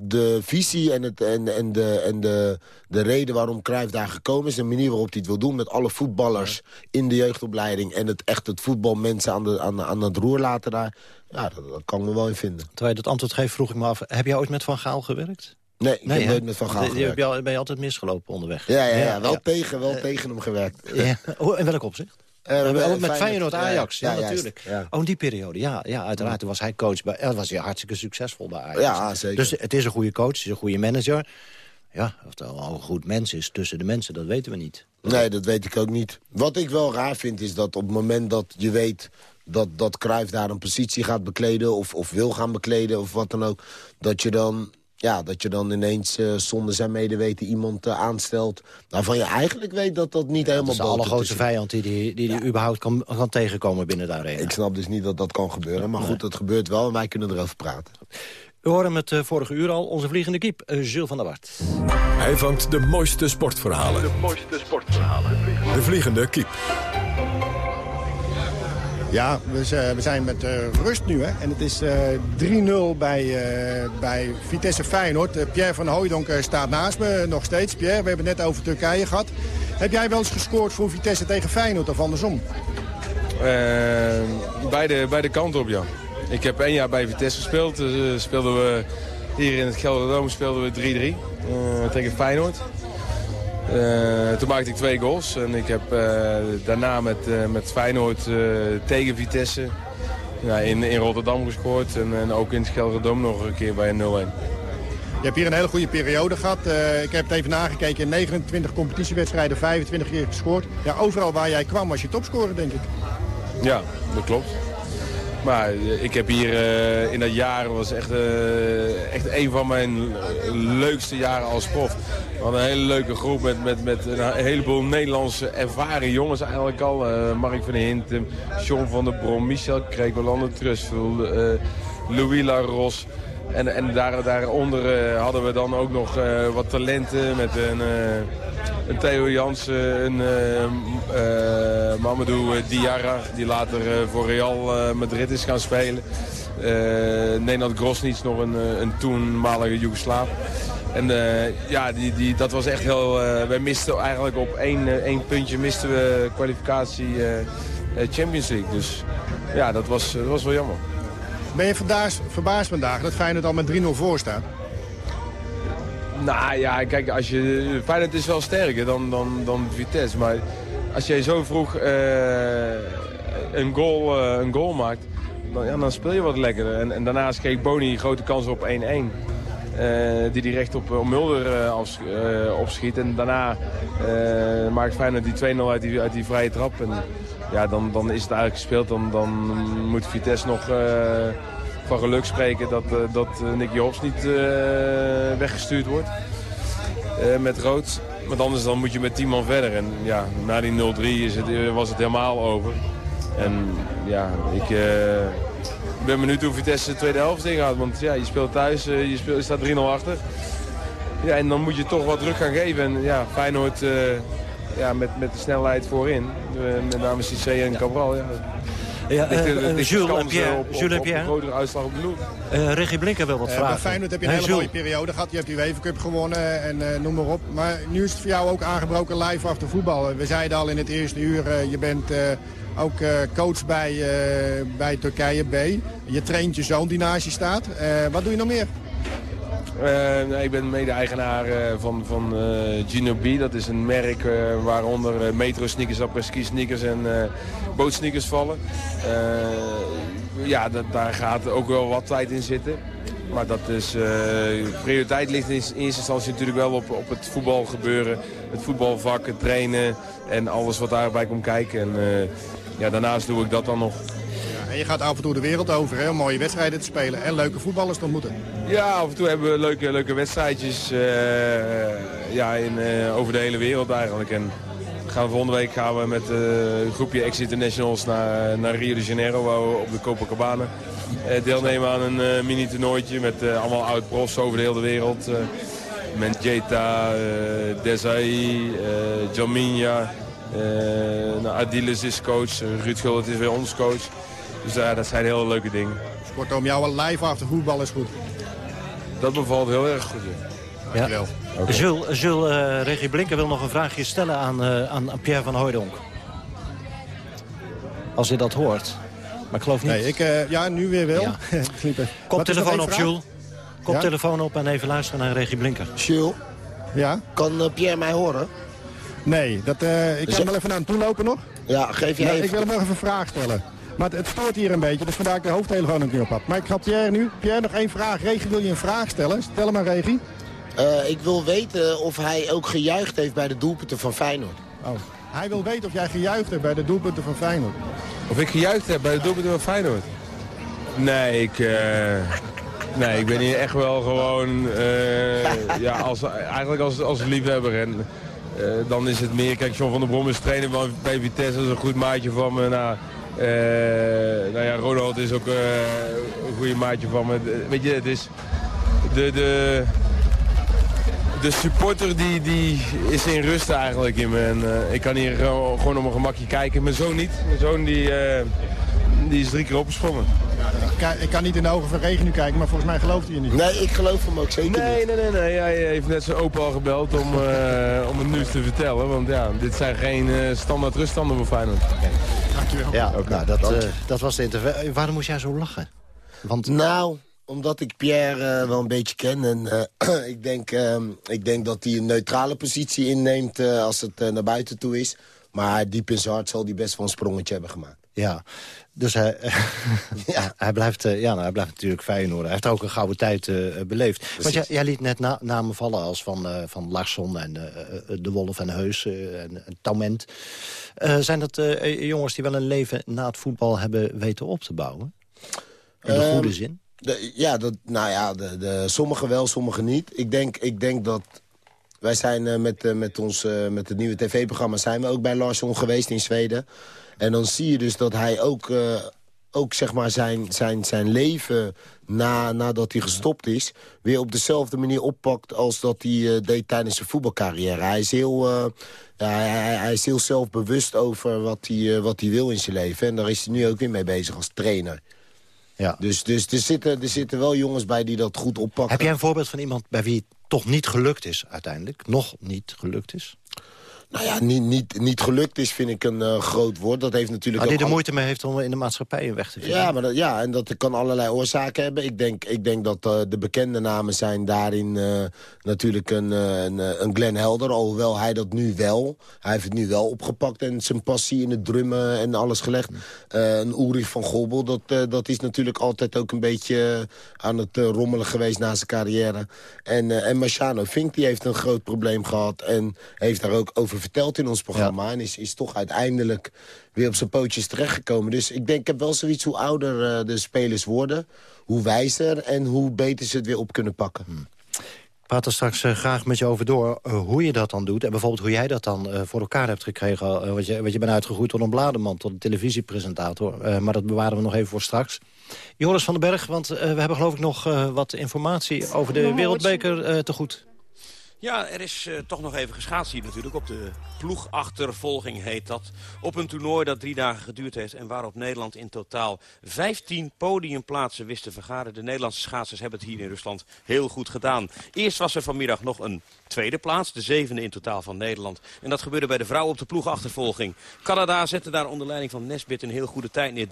de visie en, het, en, en, de, en de, de reden waarom Cruijff daar gekomen is... de manier waarop hij het wil doen met alle voetballers in de jeugdopleiding... en het echt het voetbalmensen aan, de, aan, aan het roer laten daar... ja, dat, dat kan ik me wel in vinden. Terwijl je dat antwoord geeft, vroeg ik me af... heb jij ooit met Van Gaal gewerkt? Nee, ik nee, heb nooit met Van Gaal gewerkt. Ben je altijd misgelopen onderweg? Ja, ja, ja, wel, Tegen, wel uh, tegen hem gewerkt. Ja. Oh, in welk opzicht? Uh, met, met Feyenoord-Ajax, ja, ja, natuurlijk. Ja. Oh, in die periode, ja, ja uiteraard. Toen was hij coach bij... Ja, was hij hartstikke succesvol bij Ajax. Ja, zeker. Dus het is een goede coach, het is een goede manager. Ja, of het al een goed mens is tussen de mensen, dat weten we niet. Nee, dat weet ik ook niet. Wat ik wel raar vind, is dat op het moment dat je weet... dat, dat Cruijff daar een positie gaat bekleden... Of, of wil gaan bekleden, of wat dan ook... dat je dan ja, dat je dan ineens uh, zonder zijn medeweten iemand uh, aanstelt... waarvan je eigenlijk weet dat dat niet helemaal... Dat is de allergrootste vijand die die, die, die überhaupt kan, kan tegenkomen binnen de arena. Ik snap dus niet dat dat kan gebeuren. Maar nee. goed, dat gebeurt wel en wij kunnen erover praten. Hoorde hem het uh, vorige uur al, onze vliegende kiep, Jules van der Wart. Hij vangt de mooiste sportverhalen. De mooiste sportverhalen. De vliegende kiep. Ja, we, we zijn met uh, rust nu. Hè? En het is uh, 3-0 bij, uh, bij Vitesse Feyenoord. Pierre van Hooijdonk staat naast me nog steeds. Pierre, we hebben het net over Turkije gehad. Heb jij wel eens gescoord voor Vitesse tegen Feyenoord of andersom? beide, beide kanten op, ja. Ik heb één jaar bij Vitesse gespeeld. Speelden we hier in het Gelderdoom speelden we 3-3. eh, tegen Feyenoord. Eh, toen maakte ik twee goals en ik heb eh, daarna met, eh, met Feyenoord tegen Vitesse ja, in, in Rotterdam gescoord. En, en ook in het nog een keer bij een 0-1. Je hebt hier een hele goede periode gehad. Eh, ik heb het even nagekeken. In 29 competitiewedstrijden, 25 keer gescoord. Ja, overal waar jij kwam was je topscorer, denk ik. Ja, dat klopt. Maar eh, ik heb hier eh, in dat jaar, was echt, eh, echt een van mijn leukste jaren als prof. We hadden een hele leuke groep met, met, met een heleboel Nederlandse ervaren jongens eigenlijk al. Mark van Hintem, John van der Brom, Michel Kreek, Orlando Trustful, Louis Laros. En, en daar, daaronder eh, hadden we dan ook nog eh, wat talenten met een, eh, een Theo Jansen, een Mamadou Diarra, die later voor Real Madrid is gaan spelen. Eh Nenad nog een, een toenmalige Joegoslaaf. En ja, die, die, dat was echt heel... eh, wij misten eigenlijk op één, één puntje misten we kwalificatie Champions League. Dus ja, dat was, dat was wel jammer. Ben je vandaag, verbaasd vandaag dat Feyenoord al met 3-0 voor staat? Nou ja, kijk, als je, Feyenoord is wel sterker dan, dan, dan Vitesse. Maar als jij zo vroeg eh, een, goal, eh, een goal maakt, dan, dan speel je wat lekkerder. En, en daarnaast kreeg Boni grote kans op 1-1. eh, die recht op, op Mulder afs- eh, opschiet. En daarna maakt Feyenoord die 2-0 uit die, uit die vrije trap. En ja, dan, dan is het eigenlijk gespeeld. Dan, dan moet Vitesse nog... eh, van geluk spreken dat, eh, dat eh, Nick Jobs niet weggestuurd wordt met rood. Want anders dan moet je met 10 man verder. En ja, na die 0-3 is het, eh, was het helemaal over. En ja, ik eh, ben benieuwd hoe Vitesse de tweede helft ingaat. Want ja, je speelt thuis, je, speelt, je staat 3-0 achter. Ja, en dan moet je toch wat druk gaan geven. En ja, Feyenoord eh, ja, met, met de snelheid voorin. eh, met name Cissé en Cabral. Ja. Ja, eh, er Jules en Pierre, op- op- Jules en op een Pierre. grotere uitslag op de loop. Eh Regie Blinker wil wat Eh, vragen. bij Feyenoord heb je een hele mooie periode gehad. Je hebt die UEFA Cup gewonnen en eh, noem maar op. Maar nu is het voor jou ook aangebroken live achter voetbal. We zeiden al in het eerste uur, eh, je bent eh, ook eh, coach bij, eh, bij Turkije B. Je traint je zoon die naast je staat. Eh, wat doe je nog meer? Eh, ik ben mede-eigenaar eh, van, van eh, Gino B. Dat is een merk eh, waaronder metro sneakers, après-ski sneakers en bootsneakers vallen. Ja, dat, daar gaat ook wel wat tijd in zitten. Maar dat is, prioriteit ligt in eerste instantie natuurlijk wel op, op het voetbalgebeuren. Het voetbalvak, het trainen en alles wat daarbij komt kijken. En ja, daarnaast doe ik dat dan nog. En je gaat af en toe de wereld over om mooie wedstrijden te spelen en leuke voetballers te ontmoeten. Ja, af en toe hebben we leuke, leuke wedstrijdjes eh, ja, in, eh, over de hele wereld eigenlijk. En gaan we volgende week gaan we met eh, een groepje ex-internationals naar, naar Rio de Janeiro, waar we op de Copacabana deelnemen aan een mini-toernooitje met allemaal oud-profs over de hele wereld. met Jeta, eh Desai, Jalminha, eh nou, Adiles is coach, Ruud Gullit is weer ons coach. Dus ja, dat zijn hele leuke dingen. Kortom, jouw live achter voetbal is goed. Dat bevalt heel erg goed. ja. Dankjewel. Oké. Jules, Jules eh, Regie Blinker wil nog een vraagje stellen aan, eh, aan, aan Pierre van Hooijdonk. Als je dat hoort. Maar ik geloof niet. Nee, ik, eh, ja, nu weer wel. Ja. Koptelefoon op? Jules. Koptelefoon op en even luisteren naar Regie Blinker. Jules, Ja? kan Pierre mij horen? Nee, dat, eh, ik kan Zeg- wel even naar hem toe lopen nog. Ja, geef jij Nee, even... ik wil hem nog even een vraag stellen. Maar het, het stoort hier een beetje, dus vandaar ik de hoofdtelefoon ook niet op had. Maar ik ga Pierre nu. Pierre, nog één vraag. Regie, wil je een vraag stellen? Stel hem maar, Regie. Eh, ik wil weten of hij ook gejuicht heeft bij de doelpunten van Feyenoord. Oh. Hij wil weten of jij gejuicht hebt bij de doelpunten van Feyenoord. Of ik gejuicht heb bij de doelpunten van Feyenoord? Nee, ik, eh, nee, ik ben hier echt wel gewoon eh, ja, als, eigenlijk als, als liefhebber. En, eh, dan is het meer, kijk, John van der Brom is trainer bij- Vitesse, dat is een goed maatje van me. Nou, nou ja, Ronald is ook eh, een goede maatje van me. Weet je, het is de... de de supporter die, die is in rust eigenlijk in me. En, eh, ik kan hier gewoon, gewoon op mijn gemakje kijken. Mijn zoon niet. Mijn zoon die, eh, die is drie keer opgesprongen. Ik kan, ik kan niet in de ogen van Regie nu kijken, maar volgens mij gelooft hij je niet. Nee, ik geloof hem ook zeker Nee, niet. nee, nee, nee. Hij heeft net zijn opa al gebeld om, eh, om het nieuws te vertellen. Want ja, dit zijn geen eh, standaard ruststanden voor Feyenoord. Dankjewel. Ja, nou, dat, eh, dat was de interview. Waarom moest jij zo lachen? Want Nou, omdat ik Pierre wel een beetje ken. En ik, denk, ehm, ik denk dat hij een neutrale positie inneemt als het naar buiten toe is. Maar diep in zijn hart zal hij best wel een sprongetje hebben gemaakt. Ja, dus hij, ja. hij, blijft, ja, nou, hij blijft natuurlijk Feyenoord. Hij heeft ook een gouden tijd uh, beleefd. Want jij, jij, liet net na, namen vallen als van, uh, van Larsson en uh, De Wolf en Heus en, en Taument. zijn dat jongens die wel een leven na het voetbal hebben weten op te bouwen? In de goede zin? De, ja, dat, nou ja, de, de, sommigen wel, sommigen niet. Ik denk, ik denk dat wij zijn met, met, ons, met het nieuwe tv-programma zijn we ook bij Larsson geweest in Zweden. En dan zie je dus dat hij ook, uh, ook zeg maar zijn, zijn, zijn leven na, nadat hij gestopt is... weer op dezelfde manier oppakt als dat hij uh, deed tijdens zijn voetbalcarrière. Hij is heel, uh, ja, hij, hij, is heel zelfbewust over wat hij, wat hij wil in zijn leven. En daar is hij nu ook weer mee bezig als trainer. Ja. Dus, dus er, zitten, er zitten wel jongens bij die dat goed oppakken. Heb jij een voorbeeld van iemand bij wie het toch niet gelukt is uiteindelijk? Nog niet gelukt is? Nou ja, niet, niet, niet gelukt is vind ik een uh, groot woord. Dat heeft natuurlijk maar die er moeite mee heeft om in de maatschappij een weg te vinden. Ja, maar dat, ja, en dat kan allerlei oorzaken hebben. Ik denk, ik denk dat uh, de bekende namen zijn daarin uh, natuurlijk een, een, een Glenn Helder. Alhoewel hij dat nu wel. Hij heeft het nu wel opgepakt en zijn passie in het drummen en alles gelegd. een Ulrich van Gobbel, dat, dat is natuurlijk altijd ook een beetje aan het rommelen geweest na zijn carrière. En, en Marciano Fink, die heeft een groot probleem gehad en heeft daar ook over verteld in ons programma. En is, is toch uiteindelijk weer op zijn pootjes terechtgekomen. Dus ik denk, ik heb wel zoiets hoe ouder uh, de spelers worden... hoe wijzer en hoe beter ze het weer op kunnen pakken. Hmm. Ik praat er straks uh, graag met je over door uh, hoe je dat dan doet. En bijvoorbeeld hoe jij dat dan voor elkaar hebt gekregen. wat, je, wat je bent uitgegroeid tot een blademan, tot een televisiepresentator. maar dat bewaren we nog even voor straks. Joris van den Berg, want we hebben geloof ik nog wat informatie... over de Wereldbeker te goed. Ja, er is uh, toch nog even geschaatst hier natuurlijk. Op de ploegachtervolging heet dat. Op een toernooi dat drie dagen geduurd heeft... en waarop Nederland in totaal 15 podiumplaatsen wist te vergaren. De Nederlandse schaatsers hebben het hier in Rusland heel goed gedaan. Eerst was er vanmiddag nog een tweede plaats. De zevende in totaal van Nederland. En dat gebeurde bij de vrouwen op de ploegachtervolging. Canada zette daar onder leiding van Nesbit een heel goede tijd neer.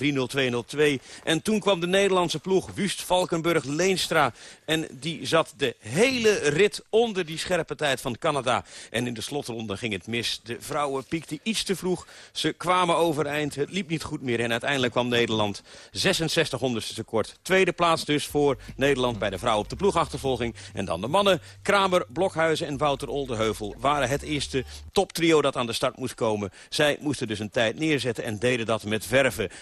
3-0-2-0-2. En toen kwam de Nederlandse ploeg. Wust, Valkenburg, Leenstra. En die zat de hele rit onder die scherpe tijd van Canada. En in de slotronde ging het mis. De vrouwen piekten iets te vroeg. Ze kwamen overeind. Het liep niet goed meer. En uiteindelijk kwam Nederland 66 honderdste tekort. Tweede plaats dus voor Nederland bij de vrouwen op de ploegachtervolging. En dan de mannen. Kramer, Blokhuizen en Wouter Oldeheuvel waren het eerste toptrio dat aan de start moest komen. Zij moesten dus een tijd neerzetten en deden dat met verven. 3.41.25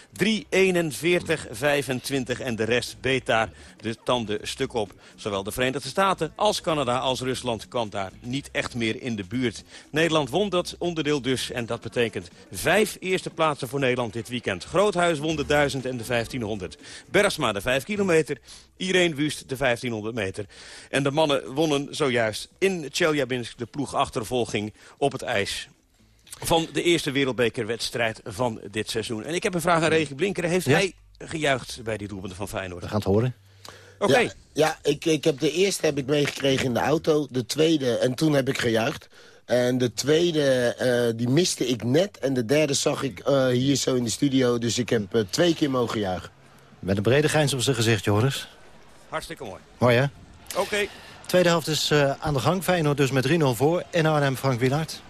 en de rest beet daar de tanden stuk op. Zowel de Verenigde Staten als Canada als Rusland kwam daar niet echt meer in de buurt. Nederland won dat onderdeel dus en dat betekent vijf eerste plaatsen voor Nederland dit weekend. Groothuis won de 1000 en de 1500. Bergsma de 5 kilometer. Irene Wust de 1500 meter. En de mannen wonnen zojuist in Chelyabinsk de ploegachtervolging op het ijs van de eerste wereldbekerwedstrijd van dit seizoen. En ik heb een vraag aan Regie Blinker. Heeft hij gejuicht bij die doelpunten van Feyenoord? We gaan het horen. Oké. Ja, ja, ik, ik heb de eerste heb ik meegekregen in de auto. De tweede, en toen heb ik gejuicht. En de tweede, uh, die miste ik net. En de derde zag ik uh, hier zo in de studio. Dus ik heb uh, twee keer mogen juichen. Met een brede grijns op zijn gezicht, Joris. Hartstikke mooi. Mooi, hè? Oké. Okay. Tweede helft is aan de gang. Feyenoord dus met 3-0 voor. En Arnhem, Frank Wielaert.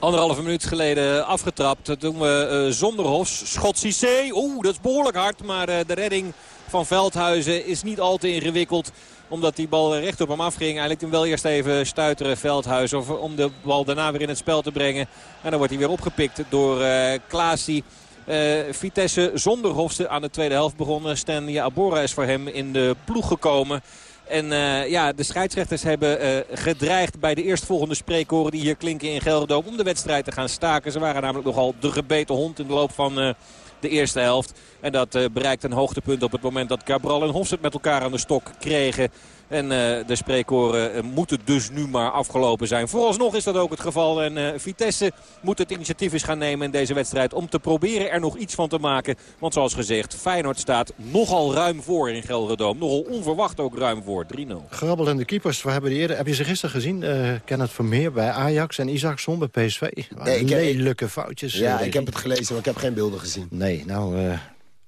Anderhalve minuut geleden afgetrapt. Dat doen we uh, zonder Hofs. Schot Cissé. Oeh, dat is behoorlijk hard. Maar uh, de redding van Veldhuizen is niet al te ingewikkeld. Omdat die bal recht op hem afging. Eigenlijk hem wel eerst even stuiteren Veldhuizen. Om de bal daarna weer in het spel te brengen. En dan wordt hij weer opgepikt door uh, Klaasie. Uh, Vitesse zonder Hofste aan de tweede helft begonnen. Stanley Abora is voor hem in de ploeg gekomen. En uh, ja, de scheidsrechters hebben uh, gedreigd bij de eerstvolgende spreekkoren die hier klinken in Gelderdoom om de wedstrijd te gaan staken. Ze waren namelijk nogal de gebeten hond in de loop van uh, de eerste helft. En dat bereikt een hoogtepunt op het moment dat Cabral en Hofstad met elkaar aan de stok kregen. En uh, de spreekkoren uh, moeten dus nu maar afgelopen zijn. Vooralsnog is dat ook het geval. En uh, Vitesse moet het initiatief eens gaan nemen in deze wedstrijd... om te proberen er nog iets van te maken. Want zoals gezegd, Feyenoord staat nogal ruim voor in Gelderdoom. Nogal onverwacht ook ruim voor, 3-0. Grabbelende keepers, we hebben die eerder... Heb je ze gisteren gezien? Uh, Kenneth Vermeer bij Ajax en Isaacson bij PSV. Nee, lelijke foutjes. Ja, ik heb het gelezen, maar ik heb geen beelden gezien. Nee, nou...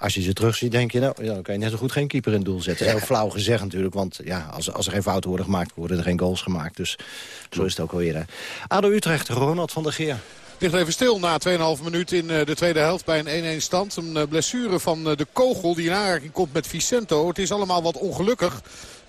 als je ze terugziet, denk je, nou, ja, dan kan je net zo goed geen keeper in het doel zetten. Heel flauw gezegd natuurlijk, want ja, als, als er geen fouten worden gemaakt, worden er geen goals gemaakt. Dus zo is het ook alweer. Hè. ADO Utrecht, Ronald van der Geer. Ligt even stil na 2,5 minuut in eh, de tweede helft bij een 1-1 stand. Een eh, blessure van eh, de kogel die in aanraking komt met Vicento. Het is allemaal wat ongelukkig.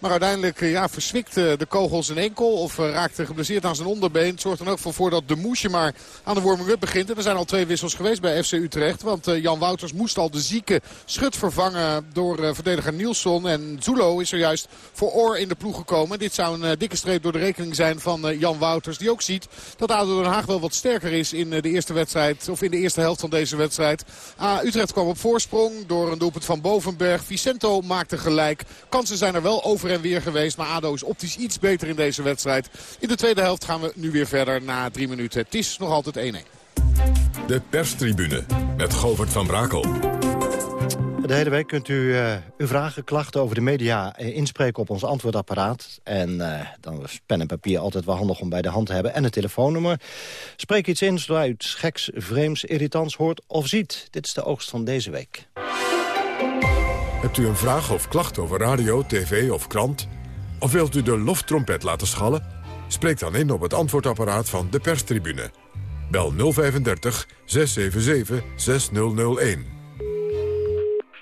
Maar uiteindelijk ja, verswikt de kogel zijn enkel of raakte geblesseerd aan zijn onderbeen. Zorgt er ook voor dat de moesje maar aan de warming-up begint. En er zijn al twee wissels geweest bij FC Utrecht. Want Jan Wouters moest al de zieke schut vervangen door verdediger Nielsen. En Zulo is er juist voor Oor in de ploeg gekomen. Dit zou een dikke streep door de rekening zijn van Jan Wouters. Die ook ziet dat ADO Den Haag wel wat sterker is in de eerste wedstrijd. Of in de eerste helft van deze wedstrijd. Utrecht kwam op voorsprong door een doelpunt van Bovenberg. Vicento maakte gelijk. Kansen zijn er wel over en weer geweest. Maar ADO is optisch iets beter in deze wedstrijd. In de tweede helft gaan we nu weer verder na drie minuten. Het is nog altijd 1-1. De perstribune met Govert van Brakel. De hele week kunt u uh, uw vragen, klachten over de media uh, inspreken op ons antwoordapparaat. En uh, dan is pen en papier altijd wel handig om bij de hand te hebben. En een telefoonnummer. Spreek iets in zodra u iets geks, vreemds, irritants hoort of ziet. Dit is de oogst van deze week. Hebt u een vraag of klacht over radio, tv of krant? Of wilt u de loftrompet laten schallen? Spreek dan in op het antwoordapparaat van de perstribune. Bel 035 677 6001.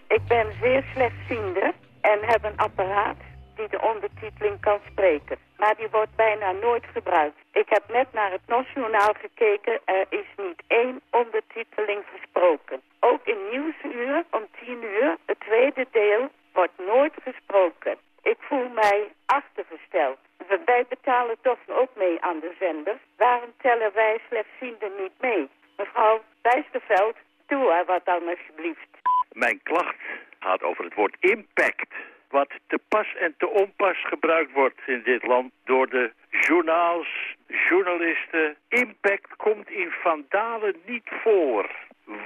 Ik ben zeer slechtziende en heb een apparaat die de ondertiteling kan spreken. Maar die wordt bijna nooit gebruikt. Ik heb net naar het Nationaal gekeken. Er is niet één ondertiteling gesproken. Ook in Nieuwsuur om tien uur, het tweede deel, wordt nooit gesproken. Ik voel mij achtergesteld. Wij betalen toch ook mee aan de zender. Waarom tellen wij slechtzienden niet mee? Mevrouw Bijsterveld, doe er wat dan alsjeblieft. Mijn klacht gaat over het woord impact. Wat te pas en te onpas gebruikt wordt in dit land door de journaals, journalisten. Impact komt in vandalen niet voor.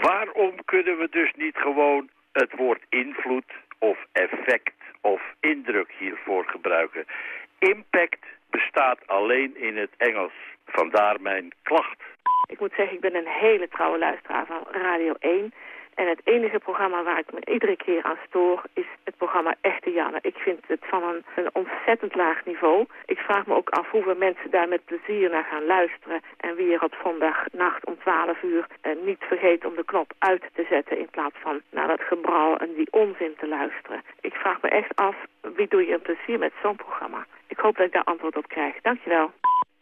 Waarom kunnen we dus niet gewoon het woord invloed of effect of indruk hiervoor gebruiken? Impact bestaat alleen in het Engels. Vandaar mijn klacht. Ik moet zeggen, ik ben een hele trouwe luisteraar van Radio 1... En het enige programma waar ik me iedere keer aan stoor is het programma Echte Janne. Ik vind het van een, een ontzettend laag niveau. Ik vraag me ook af hoeveel mensen daar met plezier naar gaan luisteren. En wie er op zondagnacht om 12 uur eh, niet vergeet om de knop uit te zetten... in plaats van naar dat gebral en die onzin te luisteren. Ik vraag me echt af, wie doe je een plezier met zo'n programma? Ik hoop dat ik daar antwoord op krijg. Dankjewel.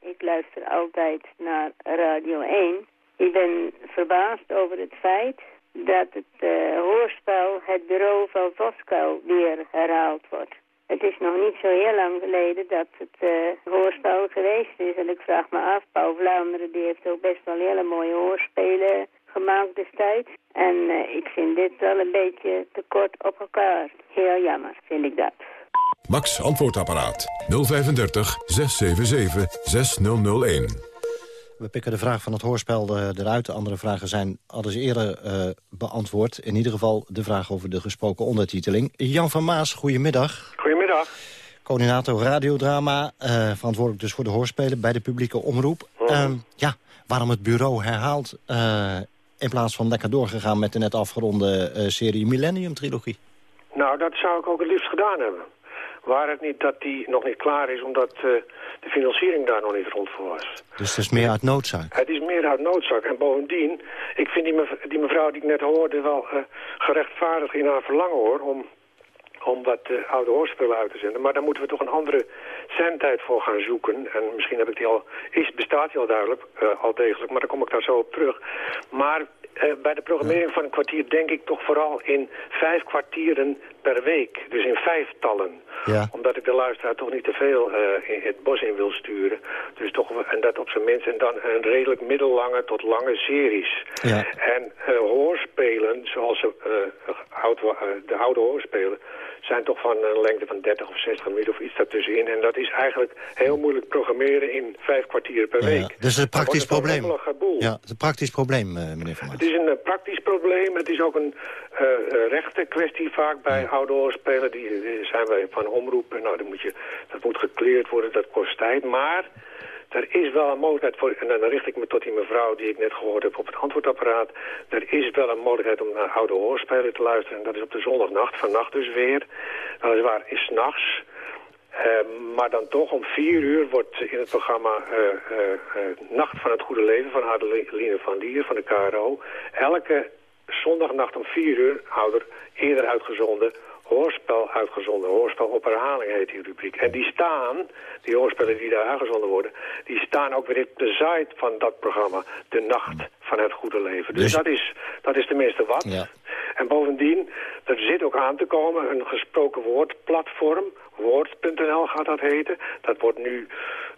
Ik luister altijd naar Radio 1. Ik ben verbaasd over het feit dat het uh, hoorspel Het Bureau van Voskou weer herhaald wordt. Het is nog niet zo heel lang geleden dat het uh, hoorspel geweest is. En ik vraag me af, Paul Vlaanderen die heeft ook best wel hele mooie hoorspelen gemaakt destijds. En uh, ik vind dit wel een beetje te kort op elkaar. Heel jammer vind ik dat. Max Antwoordapparaat 035 677 6001. We pikken de vraag van het hoorspel eruit. De andere vragen zijn al eens eerder uh, beantwoord. In ieder geval de vraag over de gesproken ondertiteling. Jan van Maas, goedemiddag. Goedemiddag. Coördinator radiodrama, uh, verantwoordelijk dus voor de hoorspelen bij de publieke omroep. Uh, ja, waarom het bureau herhaalt in plaats van lekker doorgegaan met de net afgeronde serie Millennium Trilogie? Nou, dat zou ik ook het liefst gedaan hebben. Waar het niet dat die nog niet klaar is, omdat uh, de financiering daar nog niet rond voor was. Dus het is meer uit noodzaak? Het is meer uit noodzaak. En bovendien, ik vind die, mev die mevrouw die ik net hoorde wel uh, gerechtvaardigd in haar verlangen hoor... om, om wat uh, oude hoorspelen uit te zenden. Maar daar moeten we toch een andere zendtijd voor gaan zoeken. En misschien heb ik die al, is, bestaat die al duidelijk, al degelijk, maar dan kom ik daar zo op terug. Maar uh, bij de programmering van een kwartier denk ik toch vooral in vijf kwartieren per week. Dus in vijftallen. Ja. Omdat ik de luisteraar toch niet te veel uh, in het bos in wil sturen. Dus toch, en dat op zijn minst. En dan een redelijk middellange tot lange series. Ja. En uh, hoorspelen, zoals oud, de oude hoorspelen zijn toch van een lengte van 30 of 60 minuten of iets daartussenin. En dat is eigenlijk heel moeilijk programmeren in vijf kwartieren per week. Ja, dus een praktisch probleem. Ja, het is een praktisch probleem, meneer Van Maas. Het is een praktisch probleem. Het is ook een uh, rechte kwestie vaak bij oude hoorspelen. Die, die, zijn wij van omroepen. Nou, dan moet je, dat moet gekleerd worden, dat kost tijd. Maar er is wel een mogelijkheid voor, en dan richt ik me tot die mevrouw die ik net gehoord heb op het antwoordapparaat. Er is wel een mogelijkheid om naar oude hoorspelen te luisteren. En dat is op de zondagnacht, vannacht dus weer. Weliswaar is nachts. Uh, maar dan toch om vier uur wordt in het programma uh, uh, Nacht van het Goede Leven van Adeline van Lier van de KRO... elke zondagnacht om vier uur, ouder, eerder uitgezonden hoorspel uitgezonden. Hoorspel op herhaling heet die rubriek. En die staan, die hoorspellen die daar uitgezonden worden... die staan ook weer op de site van dat programma. De Nacht van het Goede Leven. Dus, dus dat, is, dat is tenminste wat. Ja. En bovendien, er zit ook aan te komen een gesproken woordplatform. Woord.nl gaat dat heten. Dat wordt nu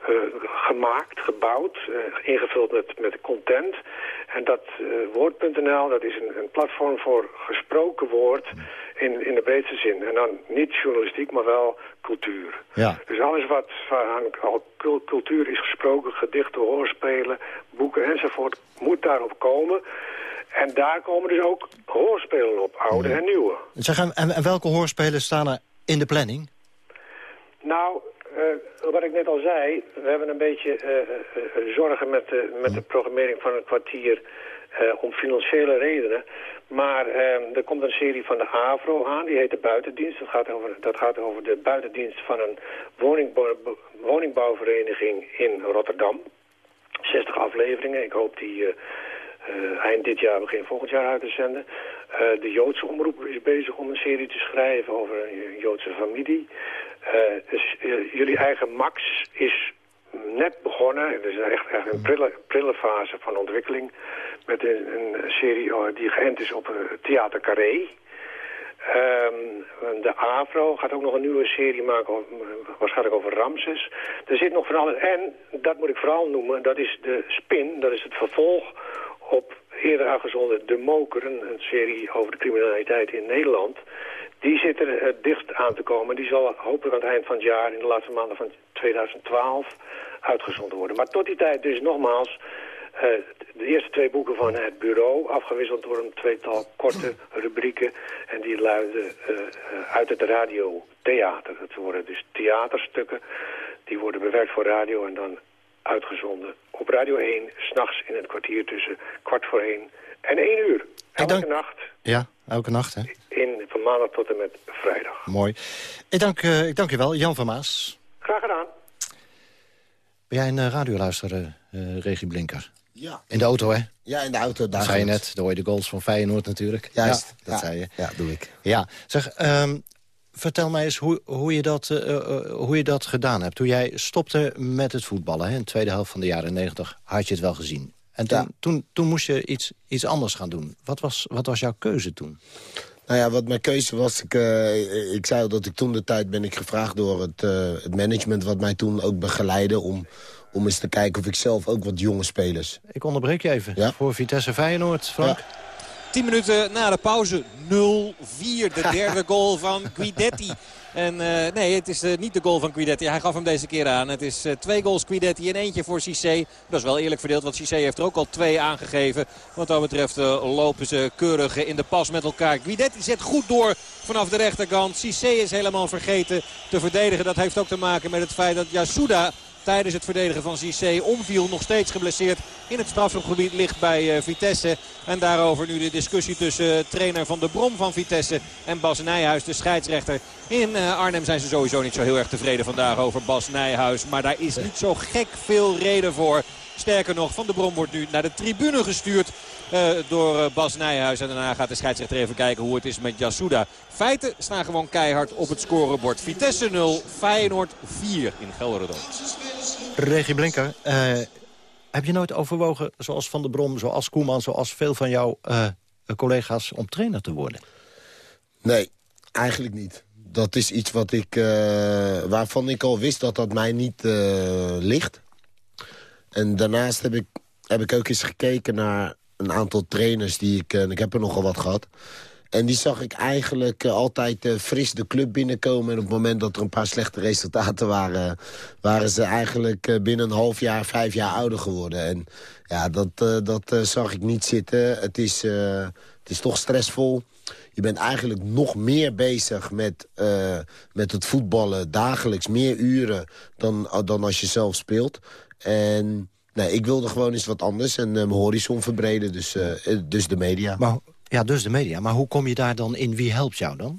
uh, gemaakt, gebouwd, uh, ingevuld met, met content. En dat uh, Woord.nl, dat is een, een, platform voor gesproken woord in, in de breedste zin. En dan niet journalistiek, maar wel cultuur. Ja. Dus alles wat aan cultuur is gesproken, gedichten, hoorspelen, boeken enzovoort, moet daarop komen. En daar komen dus ook hoorspelen op, oude en nieuwe. Zeg, en, en welke hoorspelen staan er in de planning? Nou, uh, wat ik net al zei, we hebben een beetje uh, uh, zorgen met de, met de programmering van het kwartier om financiële redenen. Maar er komt een serie van de AVRO aan, die heet de Buitendienst. Dat gaat over, dat gaat over de buitendienst van een woningbouw, woningbouwvereniging in Rotterdam. 60 afleveringen, ik hoop die eind dit jaar, begin volgend jaar uit te zenden. de Joodse omroep is bezig om een serie te schrijven over een Joodse familie. Dus jullie eigen Max is net begonnen. Het is echt, een prille, prille fase van ontwikkeling. Met een, een serie die geënt is op Theater Carré. Um, de AVRO gaat ook nog een nieuwe serie maken, waarschijnlijk over Ramses. Er zit nog van alles. En, dat moet ik vooral noemen, dat is de Spin. Dat is het vervolg op eerder aangezonden De Moker, een, serie over de criminaliteit in Nederland die zit er uh, dicht aan te komen. Die zal hopelijk aan het eind van het jaar, in de laatste maanden van 2012, uitgezonden worden. Maar tot die tijd dus nogmaals, de eerste twee boeken van het bureau, afgewisseld door een tweetal korte rubrieken. En die luiden uh, uit het radiotheater. Dat worden dus theaterstukken, die worden bewerkt voor radio en dan uitgezonden op Radio 1, s'nachts in het kwartier tussen kwart voor één en één uur. Elke nacht. Ja, elke nacht, hè? In, van maandag tot en met vrijdag. Mooi. Ik dank, uh, ik dank je wel, Jan van Maas. Graag gedaan. Ben jij een uh, radioluisteraar, uh, Regie Blinker? Ja. In de auto, hè? Ja, in de auto. Dat zei je net, daar hoor je de goals van Feyenoord natuurlijk. Juist. Ja, dat zei je. Ja, doe ik. Ja, zeg, um, vertel mij eens hoe, hoe, je dat, uh, uh, hoe je dat gedaan hebt. Toen jij stopte met het voetballen, hè, in de tweede helft van de jaren 90, had je het wel gezien. En toen, ja. toen, toen moest je iets, iets anders gaan doen. Wat was, wat was jouw keuze toen? Nou ja, wat mijn keuze was, ik, uh, ik zei al dat ik toen de tijd ben ik gevraagd door het, uh, het management... wat mij toen ook begeleidde om, om eens te kijken of ik zelf ook wat jonge spelers... Ik onderbreek je even ja? voor Vitesse Feyenoord, Frank. Ja. 10 minuten na de pauze 0-4. De derde goal van Guidetti. En uh, nee, het is uh, niet de goal van Guidetti. Hij gaf hem deze keer aan. Het is uh, twee goals Guidetti en eentje voor Cissé. Dat is wel eerlijk verdeeld, want Cissé heeft er ook al twee aangegeven. Wat dat betreft lopen ze keurig in de pas met elkaar. Guidetti zet goed door vanaf de rechterkant. Cissé is helemaal vergeten te verdedigen. Dat heeft ook te maken met het feit dat Yasuda tijdens het verdedigen van Cissé omviel. Nog steeds geblesseerd in het strafschopgebied ligt bij uh, Vitesse. En daarover nu de discussie tussen uh, trainer Van de Brom van Vitesse en Bas Nijhuis, de scheidsrechter. In uh, Arnhem zijn ze sowieso niet zo heel erg tevreden vandaag over Bas Nijhuis. Maar daar is niet zo gek veel reden voor. Sterker nog, Van de Brom wordt nu naar de tribune gestuurd uh, door uh, Bas Nijhuis. En daarna gaat de scheidsrechter even kijken hoe het is met Yasuda. Feiten staan gewoon keihard op het scorebord. Vitesse 0, Feyenoord 4 in Gelderdoom. Regie Blinker, uh, heb je nooit overwogen, zoals Van der Brom, zoals Koeman... zoals veel van jouw collega's, om trainer te worden? Nee, eigenlijk niet. Dat is iets wat ik, waarvan ik al wist dat dat mij niet ligt. En daarnaast heb ik, heb ik ook eens gekeken naar een aantal trainers die ik... en ik heb er nogal wat gehad. En die zag ik eigenlijk uh, altijd uh, fris de club binnenkomen. En op het moment dat er een paar slechte resultaten waren... waren ze eigenlijk binnen een half jaar, vijf jaar ouder geworden. En ja, dat, dat zag ik niet zitten. Het is, het is toch stressvol. Je bent eigenlijk nog meer bezig met, met het voetballen dagelijks. Meer uren dan, dan als je zelf speelt. En nee, ik wilde gewoon eens wat anders en mijn horizon verbreden. Dus, dus de media. Maar, ja, dus de media. Maar hoe kom je daar dan in? Wie helpt jou dan?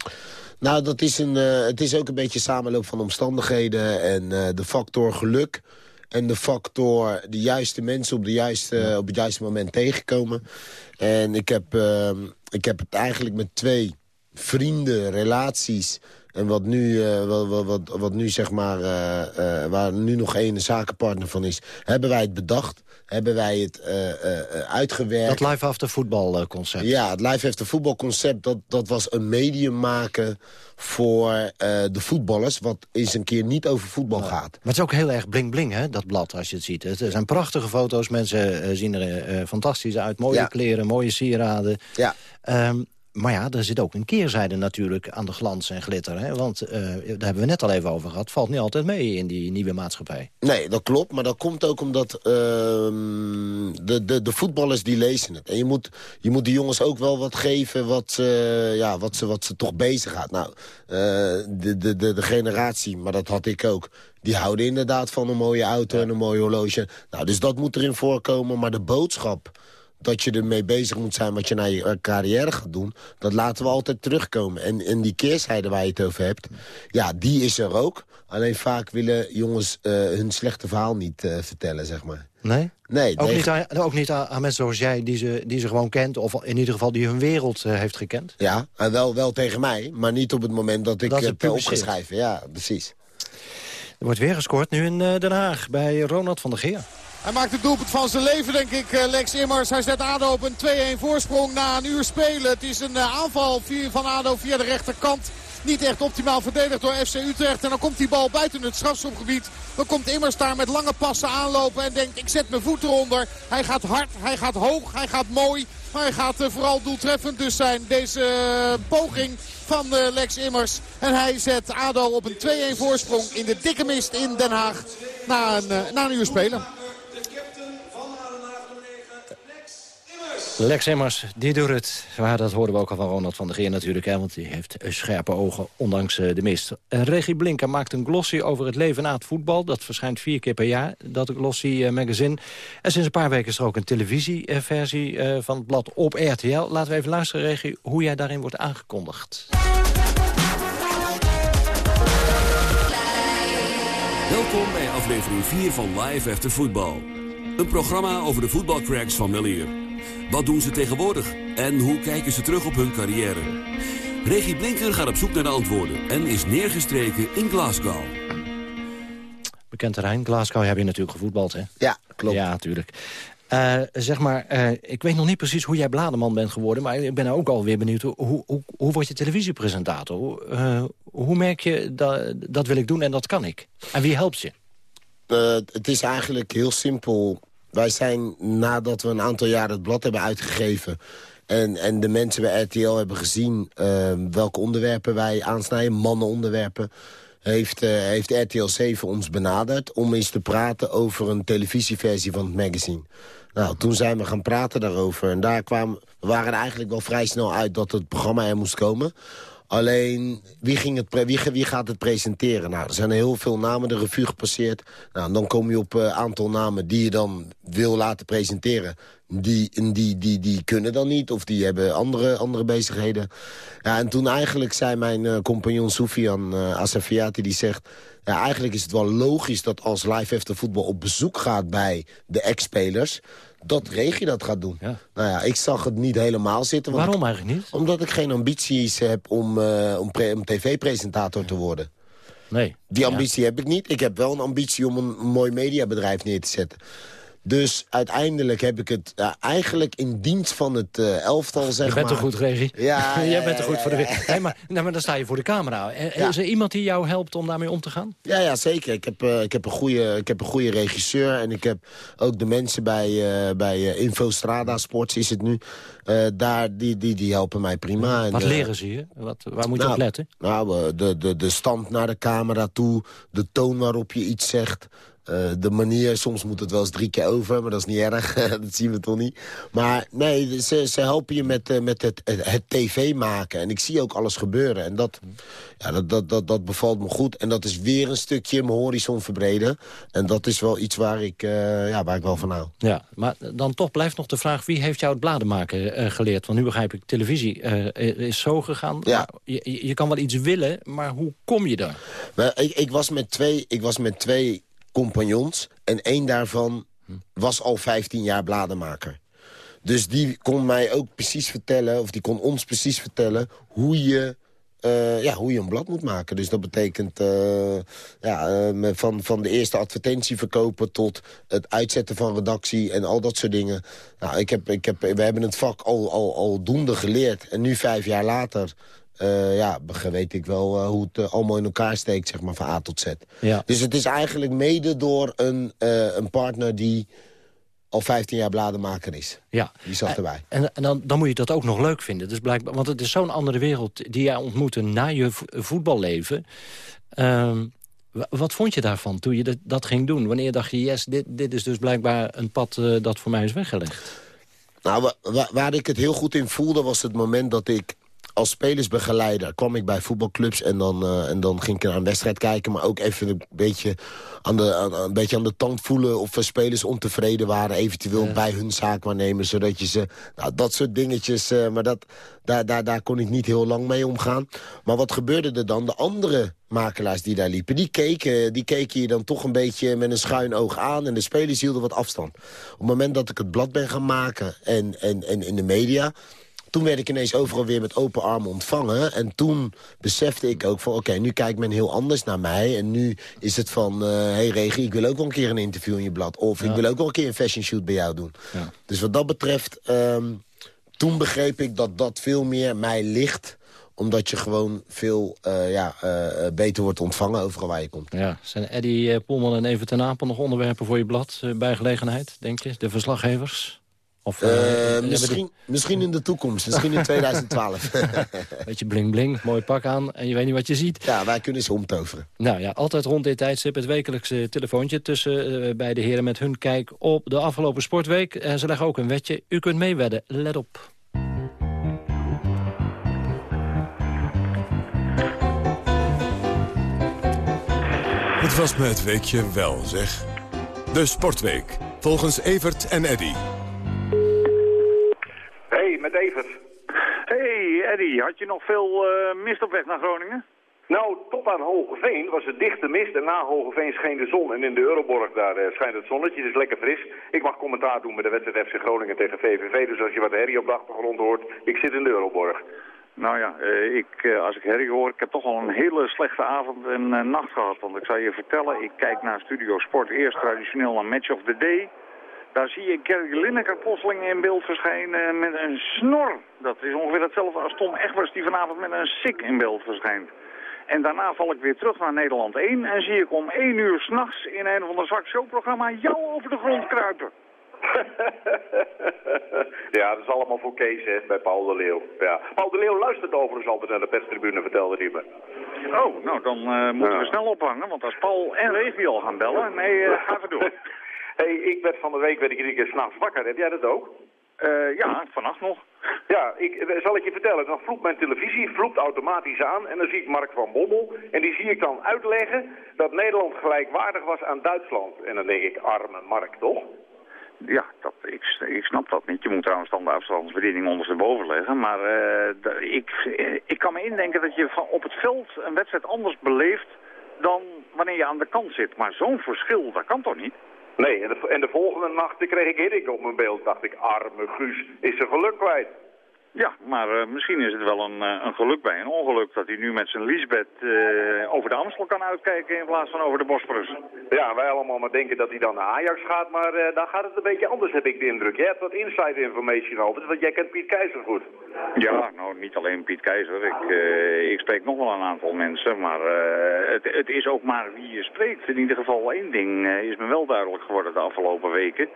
Nou, dat is een, het is ook een beetje samenloop van omstandigheden en de factor geluk. En de factor de juiste mensen op, de juiste, op het juiste moment tegenkomen. En ik heb, uh, ik heb het eigenlijk met twee vrienden, relaties... En wat nu, uh, wat, wat, wat, nu zeg maar, uh, uh, waar nu nog één zakenpartner van is... hebben wij het bedacht, hebben wij het uitgewerkt. Dat live after voetbal concept. Ja, het live after voetbal concept, dat, dat was een medium maken voor de voetballers... wat eens een keer niet over voetbal gaat. Maar het is ook heel erg bling-bling, hè, dat blad, als je het ziet. Het zijn prachtige foto's, mensen zien er fantastisch uit. Mooie kleren, mooie sieraden. Ja. Um, maar ja, er zit ook een keerzijde natuurlijk aan de glans en glitter. Hè? Want uh, daar hebben we net al even over gehad. Valt niet altijd mee in die nieuwe maatschappij. Nee, dat klopt. Maar dat komt ook omdat uh, de, de, de voetballers die lezen het. En je moet, je moet die jongens ook wel wat geven wat, uh, ja, wat, ze, wat ze toch bezig gaat. Nou, eh, de, de, de, de generatie, maar dat had ik ook die houden inderdaad van een mooie auto en een mooi horloge. Nou, dus dat moet erin voorkomen. Maar de boodschap dat je ermee bezig moet zijn wat je naar je eh, carrière gaat doen... dat laten we altijd terugkomen. En, en die keerzijde waar je het over hebt, ja, die is er ook. Alleen vaak willen jongens uh, hun slechte verhaal niet uh, vertellen, zeg maar. Nee? Nee. Ook, niet aan, ook niet aan, mensen zoals jij, die ze, die ze gewoon kent... of in ieder geval die hun wereld uh, heeft gekend? Ja, en wel, wel tegen mij, maar niet op het moment dat ik het heb opgeschreven. Ja, precies. Er wordt weer gescoord nu in Den Haag bij Ronald van der Geer. Hij maakt het doelpunt van zijn leven, denk ik, Lex Immers. Hij zet ADO op een 2-1 voorsprong na een uur spelen. Het is een aanval van ADO via de rechterkant. Niet echt optimaal verdedigd door FC Utrecht. En dan komt die bal buiten het strafschopgebied. Dan komt Immers daar met lange passen aanlopen en denkt ik zet mijn voet eronder. Hij gaat hard, hij gaat hoog, hij gaat mooi. Maar hij gaat vooral doeltreffend dus zijn deze poging van Lex Immers. En hij zet ADO op een 2-1 voorsprong in de dikke mist in Den Haag na een, na een uur spelen. Lex Emmers, die doet het. Maar dat hoorden we ook al van Ronald van der Geer natuurlijk. Hè, want die heeft scherpe ogen, ondanks de mist. Regie Blinker maakt een glossy over het leven na het voetbal. Dat verschijnt vier keer per jaar, dat glossy magazine. En sinds een paar weken is er ook een televisieversie van het blad op RTL. Laten we even luisteren, Regie, hoe jij daarin wordt aangekondigd. Welkom bij aflevering 4 van Live After Voetbal. Een programma over de voetbalcracks van Melier. Wat doen ze tegenwoordig? En hoe kijken ze terug op hun carrière? Regie Blinker gaat op zoek naar de antwoorden en is neergestreken in Glasgow. Bekend terrein, Glasgow heb je natuurlijk gevoetbald, hè? Ja, klopt. Ja, natuurlijk. Uh, zeg maar, uh, ik weet nog niet precies hoe jij bladerman bent geworden... maar ik ben ook alweer benieuwd, hoe, hoe, hoe word je televisiepresentator? Uh, hoe merk je, dat, dat wil ik doen en dat kan ik? En wie helpt je? het is eigenlijk heel simpel. Wij zijn, nadat we een aantal jaar het blad hebben uitgegeven... en, en de mensen bij RTL hebben gezien uh, welke onderwerpen wij aansnijden... mannenonderwerpen, heeft, uh, heeft RTL 7 ons benaderd... om eens te praten over een televisieversie van het magazine. Nou, toen zijn we gaan praten daarover. En daar kwamen, we waren eigenlijk wel vrij snel uit dat het programma er moest komen... Alleen, wie, ging het wie, gaat het presenteren? Nou, er zijn heel veel namen de revue gepasseerd. Nou, dan kom je op een uh, aantal namen die je dan wil laten presenteren. Die, die, die, die kunnen dan niet, of die hebben andere, andere bezigheden. Ja, en toen eigenlijk zei mijn uh, compagnon Soufian uh, Asafiati, die zegt... Ja, eigenlijk is het wel logisch dat als Live After Voetbal op bezoek gaat bij de ex-spelers dat Regie dat gaat doen. Ja. Nou ja, ik zag het niet helemaal zitten. Waarom eigenlijk niet? Omdat ik geen ambities heb om, uh, om, om tv-presentator te worden. Nee. Die ambitie heb ik niet. Ik heb wel een ambitie om een mooi mediabedrijf neer te zetten. Dus uiteindelijk heb ik het uh, eigenlijk in dienst van het uh, elftal, zeg Je bent maar. er goed, Regie. Ja, Jij ja, bent er goed voor de nee, maar, nee, maar dan sta je voor de camera. Is er iemand die jou helpt om daarmee om te gaan? Ja, ja zeker. Ik heb, uh, ik, heb een goede, ik heb een goede regisseur. En ik heb ook de mensen bij, bij Info Strada Sports is het nu. daar, die, die, die helpen mij prima. Wat en, leren ze je? Wat, waar moet je nou, op letten? Nou, de, de, de stand naar de camera toe. De toon waarop je iets zegt. Eh, de manier, soms moet het wel eens drie keer over, maar dat is niet erg. dat zien we toch niet. Maar nee, ze, ze helpen je met, uh, met het, het, het, tv maken. En ik zie ook alles gebeuren. En dat, ja, dat, dat, dat, dat bevalt me goed. En dat is weer een stukje mijn horizon verbreden. En dat is wel iets waar ik, uh, ja, waar ik wel van hou. Ja, maar dan toch blijft nog de vraag... wie heeft jou het bladen maken geleerd? Want nu begrijp ik, televisie is zo gegaan. Ja. Je, je kan wel iets willen, maar hoe kom je daar? Maar ik, ik, was met twee, ik was met twee compagnons. En één daarvan was al 15 jaar blademaker. Dus die kon mij ook precies vertellen, of die kon ons precies vertellen... hoe je, uh, ja, hoe je een blad moet maken. Dus dat betekent uh, ja, uh, van, van de eerste advertentie verkopen... tot het uitzetten van redactie en al dat soort dingen. Nou, ik heb, ik heb, we hebben het vak al, al, al doende geleerd. En nu vijf jaar later uh, ja, weet ik wel uh, hoe het uh, allemaal in elkaar steekt, zeg maar, van A tot Z. Ja. Dus het is eigenlijk mede door een, een partner die al 15 jaar blademaker is. Ja. Die zat erbij. En, en dan, dan moet je dat ook nog leuk vinden. Dus blijkbaar, want het is zo'n andere wereld die jij ontmoette na je voetballeven. Um, wat vond je daarvan toen je dat, dat, ging doen? Wanneer dacht je, yes, dit, dit is dus blijkbaar een pad dat voor mij is weggelegd? Nou, waar, waar ik het heel goed in voelde was het moment dat ik als spelersbegeleider kwam ik bij voetbalclubs... en dan, uh, en dan ging ik naar een wedstrijd kijken... maar ook even een beetje aan de, aan, een beetje aan de tand voelen... of spelers ontevreden waren, eventueel bij hun zaak waarnemen... zodat je ze... Nou, dat soort dingetjes, uh, maar dat, daar, daar, daar kon ik niet heel lang mee omgaan. Maar wat gebeurde er dan? De andere makelaars die daar liepen, die keken, die keken je dan toch een beetje met een schuin oog aan... en de spelers hielden wat afstand. Op het moment dat ik het blad ben gaan maken en, en, en in de media toen werd ik ineens overal weer met open armen ontvangen. En toen besefte ik ook van, oké, nu kijkt men heel anders naar mij. En nu is het van, hé uh, hey Regi, ik wil ook wel een keer een interview in je blad. Of ik wil ook wel een keer een fashion shoot bij jou doen. Ja. Dus wat dat betreft, um, toen begreep ik dat dat veel meer mij ligt omdat je gewoon veel uh, ja, uh, beter wordt ontvangen overal waar je komt. Ja. Zijn Eddie Polman en Even ten Apel nog onderwerpen voor je blad bij gelegenheid, denk je? De verslaggevers? Of, uh, misschien, misschien in de toekomst, misschien in 2012. Beetje bling bling, mooi pak aan en je weet niet wat je ziet. Ja, wij kunnen ze omtoveren. Nou ja, altijd rond dit tijdstip het wekelijkse telefoontje... tussen uh, beide heren met hun kijk op de afgelopen sportweek. En ze leggen ook een wetje. U kunt meewedden, let op. Het was me het weekje wel, zeg. De Sportweek, volgens Evert en Eddy met Evert. Hey Eddie, had je nog veel uh, mist op weg naar Groningen? Nou, tot aan Hogeveen was het dichte mist en na Hogeveen scheen de zon. En in de Euroborg daar uh, schijnt het zonnetje, het is lekker fris. Ik mag commentaar doen met de wedstrijd FC Groningen tegen VVV. Dus als je wat herrie op de achtergrond hoort, ik zit in de Euroborg. Nou ja, uh, ik, als ik herrie hoor, ik heb toch al een hele slechte avond en nacht gehad. Want ik zal je vertellen, ik kijk naar Studio Sport eerst traditioneel naar Match of the Day... Daar zie je Kerry Lineker plotseling in beeld verschijnen met een snor. Dat is ongeveer hetzelfde als Tom Egbers die vanavond met een sik in beeld verschijnt. En daarna val ik weer terug naar Nederland 1 en zie ik om 1 uur s'nachts in een van de zwak showprogramma jou over de grond kruipen. ja, dat is allemaal voor Kees, hè, bij Paul de Leeuw. Ja. Paul de Leeuw luistert overigens altijd naar de perstribune, vertelde hij me. Oh, nou, dan uh, moeten we snel ophangen, want als Paul en Regie al gaan bellen, nee, uh, ga even door. hey, ik werd van de week werd ik iedere keer s'nachts wakker. Heb jij dat ook? Uh, ja, vannacht nog. Ja, ik, eh, zal ik je vertellen. Dan vloept mijn televisie, vloept automatisch aan. En dan zie ik Mark van Bommel. En die zie ik dan uitleggen dat Nederland gelijkwaardig was aan Duitsland. En dan denk ik, arme Mark, toch? Ja, dat, ik, ik snap dat niet. Je moet trouwens dan de afstandsbediening ondersteboven leggen. Maar uh, ik, ik kan me indenken dat je van op het veld een wedstrijd anders beleeft dan wanneer je aan de kant zit. Maar zo'n verschil, dat kan toch niet? Nee, en de, en de volgende nacht kreeg ik Erik op mijn beeld. Dacht ik, arme Guus, is zijn geluk kwijt. Ja, maar uh, misschien is het wel een, uh, een geluk bij een ongeluk dat hij nu met zijn Lisbeth uh, over de Amstel kan uitkijken in plaats van over de Bosporus. Ja, wij allemaal maar denken dat hij dan naar Ajax gaat, maar daar gaat het een beetje anders heb ik de indruk. Jij hebt wat inside information over, want jij kent Piet Keizer goed. Ja, nou niet alleen Piet Keizer. Ik, ik spreek nog wel een aantal mensen, maar het, het, is ook maar wie je spreekt. In ieder geval één ding is me wel duidelijk geworden de afgelopen weken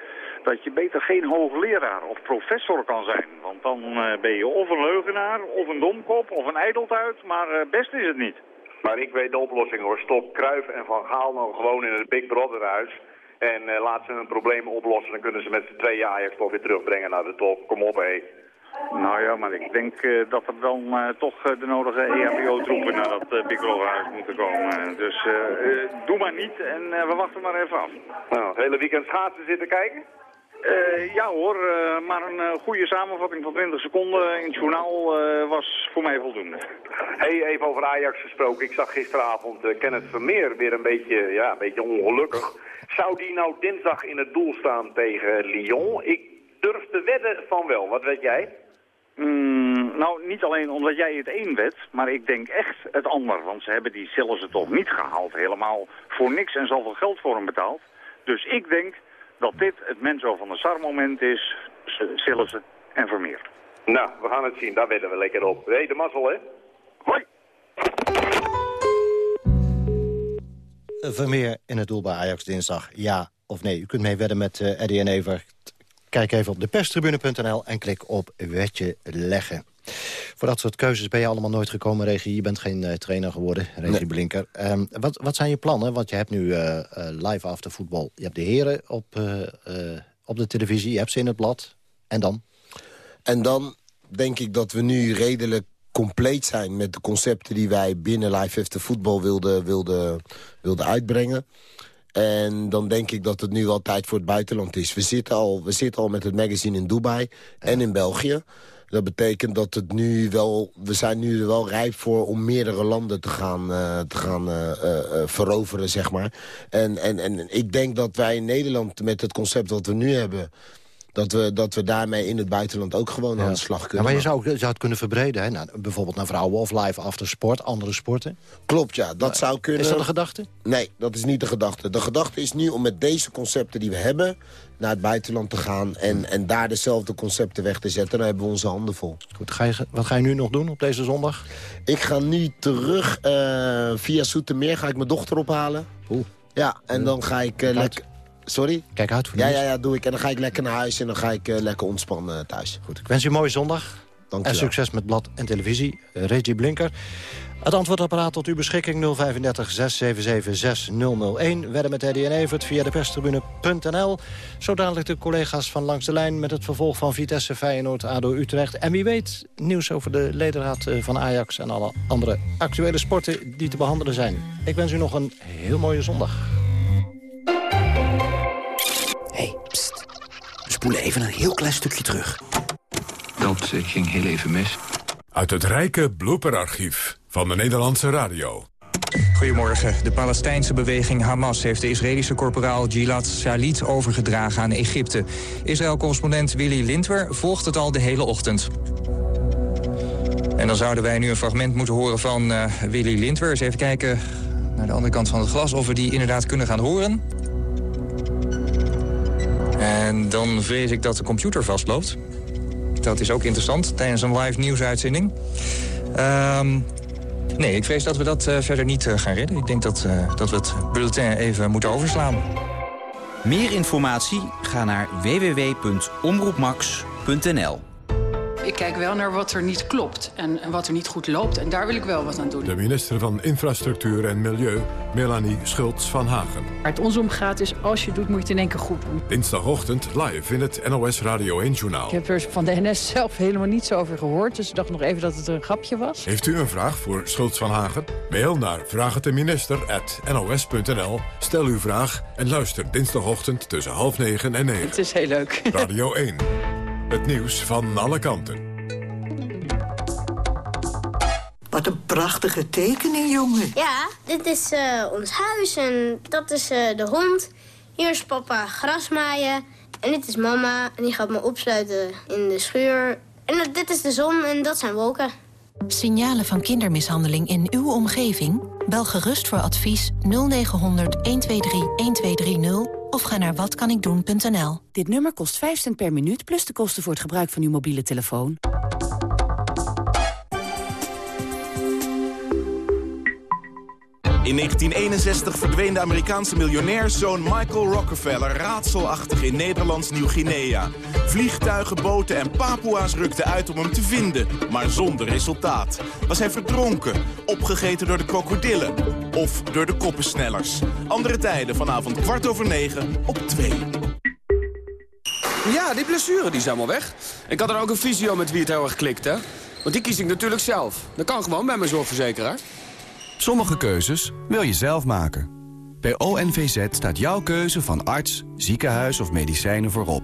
dat je beter geen hoogleraar of professor kan zijn. Want dan uh, ben je of een leugenaar, of een domkop, of een ijdeltuit, maar uh, best is het niet. Maar ik weet de oplossing hoor. Stop Kruif en Van Gaal nou gewoon in het Big Brother huis. En uh, laat ze hun problemen oplossen. Dan kunnen ze met z'n tweeën Ajax toch weer terugbrengen naar de top. Kom op hé. Nou ja, maar ik denk uh, dat er dan uh, toch de nodige EHBO-troepen naar dat Big Brother huis moeten komen. Dus doe maar niet en we wachten maar even af. Nou, het hele weekend schaatsen zitten kijken? Uh, ja hoor, uh, maar een uh, goede samenvatting van 20 seconden in het journaal was voor mij voldoende. Hey, even over Ajax gesproken. Ik zag gisteravond Kenneth Vermeer weer een beetje, ja, een beetje ongelukkig. Zou die nou dinsdag in het doel staan tegen Lyon? Ik durf te wedden van wel. Wat weet jij? Mm, nou, niet alleen omdat jij het één weet, maar ik denk echt het ander. Want ze hebben die zelfs het toch niet gehaald. Helemaal voor niks en zoveel geld voor hem betaald. Dus ik denk dat dit het Menzo van de Sar-moment is, Sillissen en Vermeer. Nou, we gaan het zien. Daar wedden we lekker op. Hé, hey, de mazzel, hè? Hoi! Vermeer in het doel bij Ajax dinsdag, ja of nee? U kunt mee wedden met uh, Eddie en Evert. Kijk even op deperstribune.nl en klik op Wetje leggen. Voor dat soort keuzes ben je allemaal nooit gekomen, Regie. Je bent geen uh, trainer geworden, Regie nee. Blinker. Um, wat, wat zijn je plannen? Want je hebt nu uh, uh, live after voetbal. Je hebt de heren op, op de televisie, je hebt ze in het blad. En dan? En dan denk ik dat we nu redelijk compleet zijn... met de concepten die wij binnen Live After Voetbal wilden, wilden, wilden uitbrengen. En dan denk ik dat het nu wel tijd voor het buitenland is. We zitten al, we zitten al met het magazine in Dubai en in België. Dat betekent dat het nu wel, we zijn nu er wel rijp voor om meerdere landen te gaan, uh, te gaan uh, uh, veroveren, zeg maar. En, en, en ik denk dat wij in Nederland met het concept wat we nu hebben... Dat we, dat we daarmee in het buitenland ook gewoon ja. aan de slag kunnen. Ja, maar je zou, je zou het kunnen verbreden, hè? Nou, bijvoorbeeld naar vrouwen of live after sport, andere sporten. Klopt, ja, dat maar, zou kunnen. Is dat de gedachte? Nee, dat is niet de gedachte. De gedachte is nu om met deze concepten die we hebben naar het buitenland te gaan... en, en daar dezelfde concepten weg te zetten. Dan hebben we onze handen vol. Goed, ga je, wat ga je nu nog doen op deze zondag? Ik ga nu terug uh, via Soetermeer. Ga ik mijn dochter ophalen. Oeh. Ja, en dan ga ik uh, lekker... Sorry? Kijk uit voor ja, ja, ja, doe ik. En dan ga ik lekker naar huis en dan ga ik uh, lekker ontspannen thuis. Goed, ik wens je een mooie zondag. Dank en succes met blad en televisie. Uh, Regie Blinker. Het antwoordapparaat tot uw beschikking 035 677 6001. Wedden met Eddie en Evert via de perstribune.nl. Zo dadelijk de collega's van Langs de Lijn... met het vervolg van Vitesse, Feyenoord, ADO, Utrecht. En wie weet nieuws over de ledenraad van Ajax... en alle andere actuele sporten die te behandelen zijn. Ik wens u nog een heel mooie zondag. Hey, pst. We spoelen even een heel klein stukje terug. Dat ging heel even mis. Uit het rijke blooperarchief van de Nederlandse radio. Goedemorgen. De Palestijnse beweging Hamas heeft de Israëlische korporaal Gilad Shalit overgedragen aan Egypte. Israël-correspondent Willy Lindwer volgt het al de hele ochtend. En dan zouden wij nu een fragment moeten horen van uh, Willy Lindwer. Eens even kijken naar de andere kant van het glas of we die inderdaad kunnen gaan horen. En dan vrees ik dat de computer vastloopt. Dat is ook interessant tijdens een live nieuwsuitzending. Um, nee, ik vrees dat we dat uh, verder niet uh, gaan redden. Ik denk dat, uh, dat we het bulletin even moeten overslaan. Meer informatie? Ga naar www.omroepmax.nl ik kijk wel naar wat er niet klopt en, en, wat er niet goed loopt. En daar wil ik wel wat aan doen. De minister van Infrastructuur en Milieu, Melanie Schultz van Hagen. Waar het ons om gaat is, als je het doet, moet je het in één keer goed doen. Dinsdagochtend live in het NOS Radio 1-journaal. Ik heb er van de NS zelf helemaal niets over gehoord. Dus ik dacht nog even dat het een grapje was. Heeft u een vraag voor Schultz van Hagen? Mail naar vraagteminister.nos.nl. Stel uw vraag en luister dinsdagochtend tussen half negen en negen. Het is heel leuk. Radio 1. Het nieuws van alle kanten. Wat een prachtige tekening, jongen. Ja, dit is uh, ons huis en dat is uh, de hond. Hier is papa grasmaaien. En dit is mama en die gaat me opsluiten in de schuur. En dit is de zon en dat zijn wolken. Signalen van kindermishandeling in uw omgeving? Bel gerust voor advies 0900 123 1230 of ga naar watkanikdoen.nl. Dit nummer kost 5 cent per minuut plus de kosten voor het gebruik van uw mobiele telefoon. In 1961 verdween de Amerikaanse miljonairszoon Michael Rockefeller raadselachtig in Nederlands Nieuw-Guinea. Vliegtuigen, boten en Papua's rukten uit om hem te vinden, maar zonder resultaat. Was hij verdronken, opgegeten door de krokodillen of door de koppensnellers. Andere tijden vanavond kwart over negen op twee. Ja, die blessure die is helemaal weg. Ik had er ook een visio met wie het heel erg klikt, hè? Want die kies ik natuurlijk zelf. Dat kan gewoon bij mijn zorgverzekeraar. Sommige keuzes wil je zelf maken. Bij ONVZ staat jouw keuze van arts, ziekenhuis of medicijnen voorop.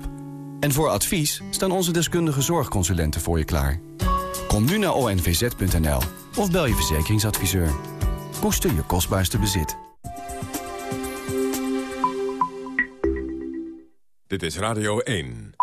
En voor advies staan onze deskundige zorgconsulenten voor je klaar. Kom nu naar onvz.nl of bel je verzekeringsadviseur. Koester je kostbaarste bezit. Dit is Radio 1.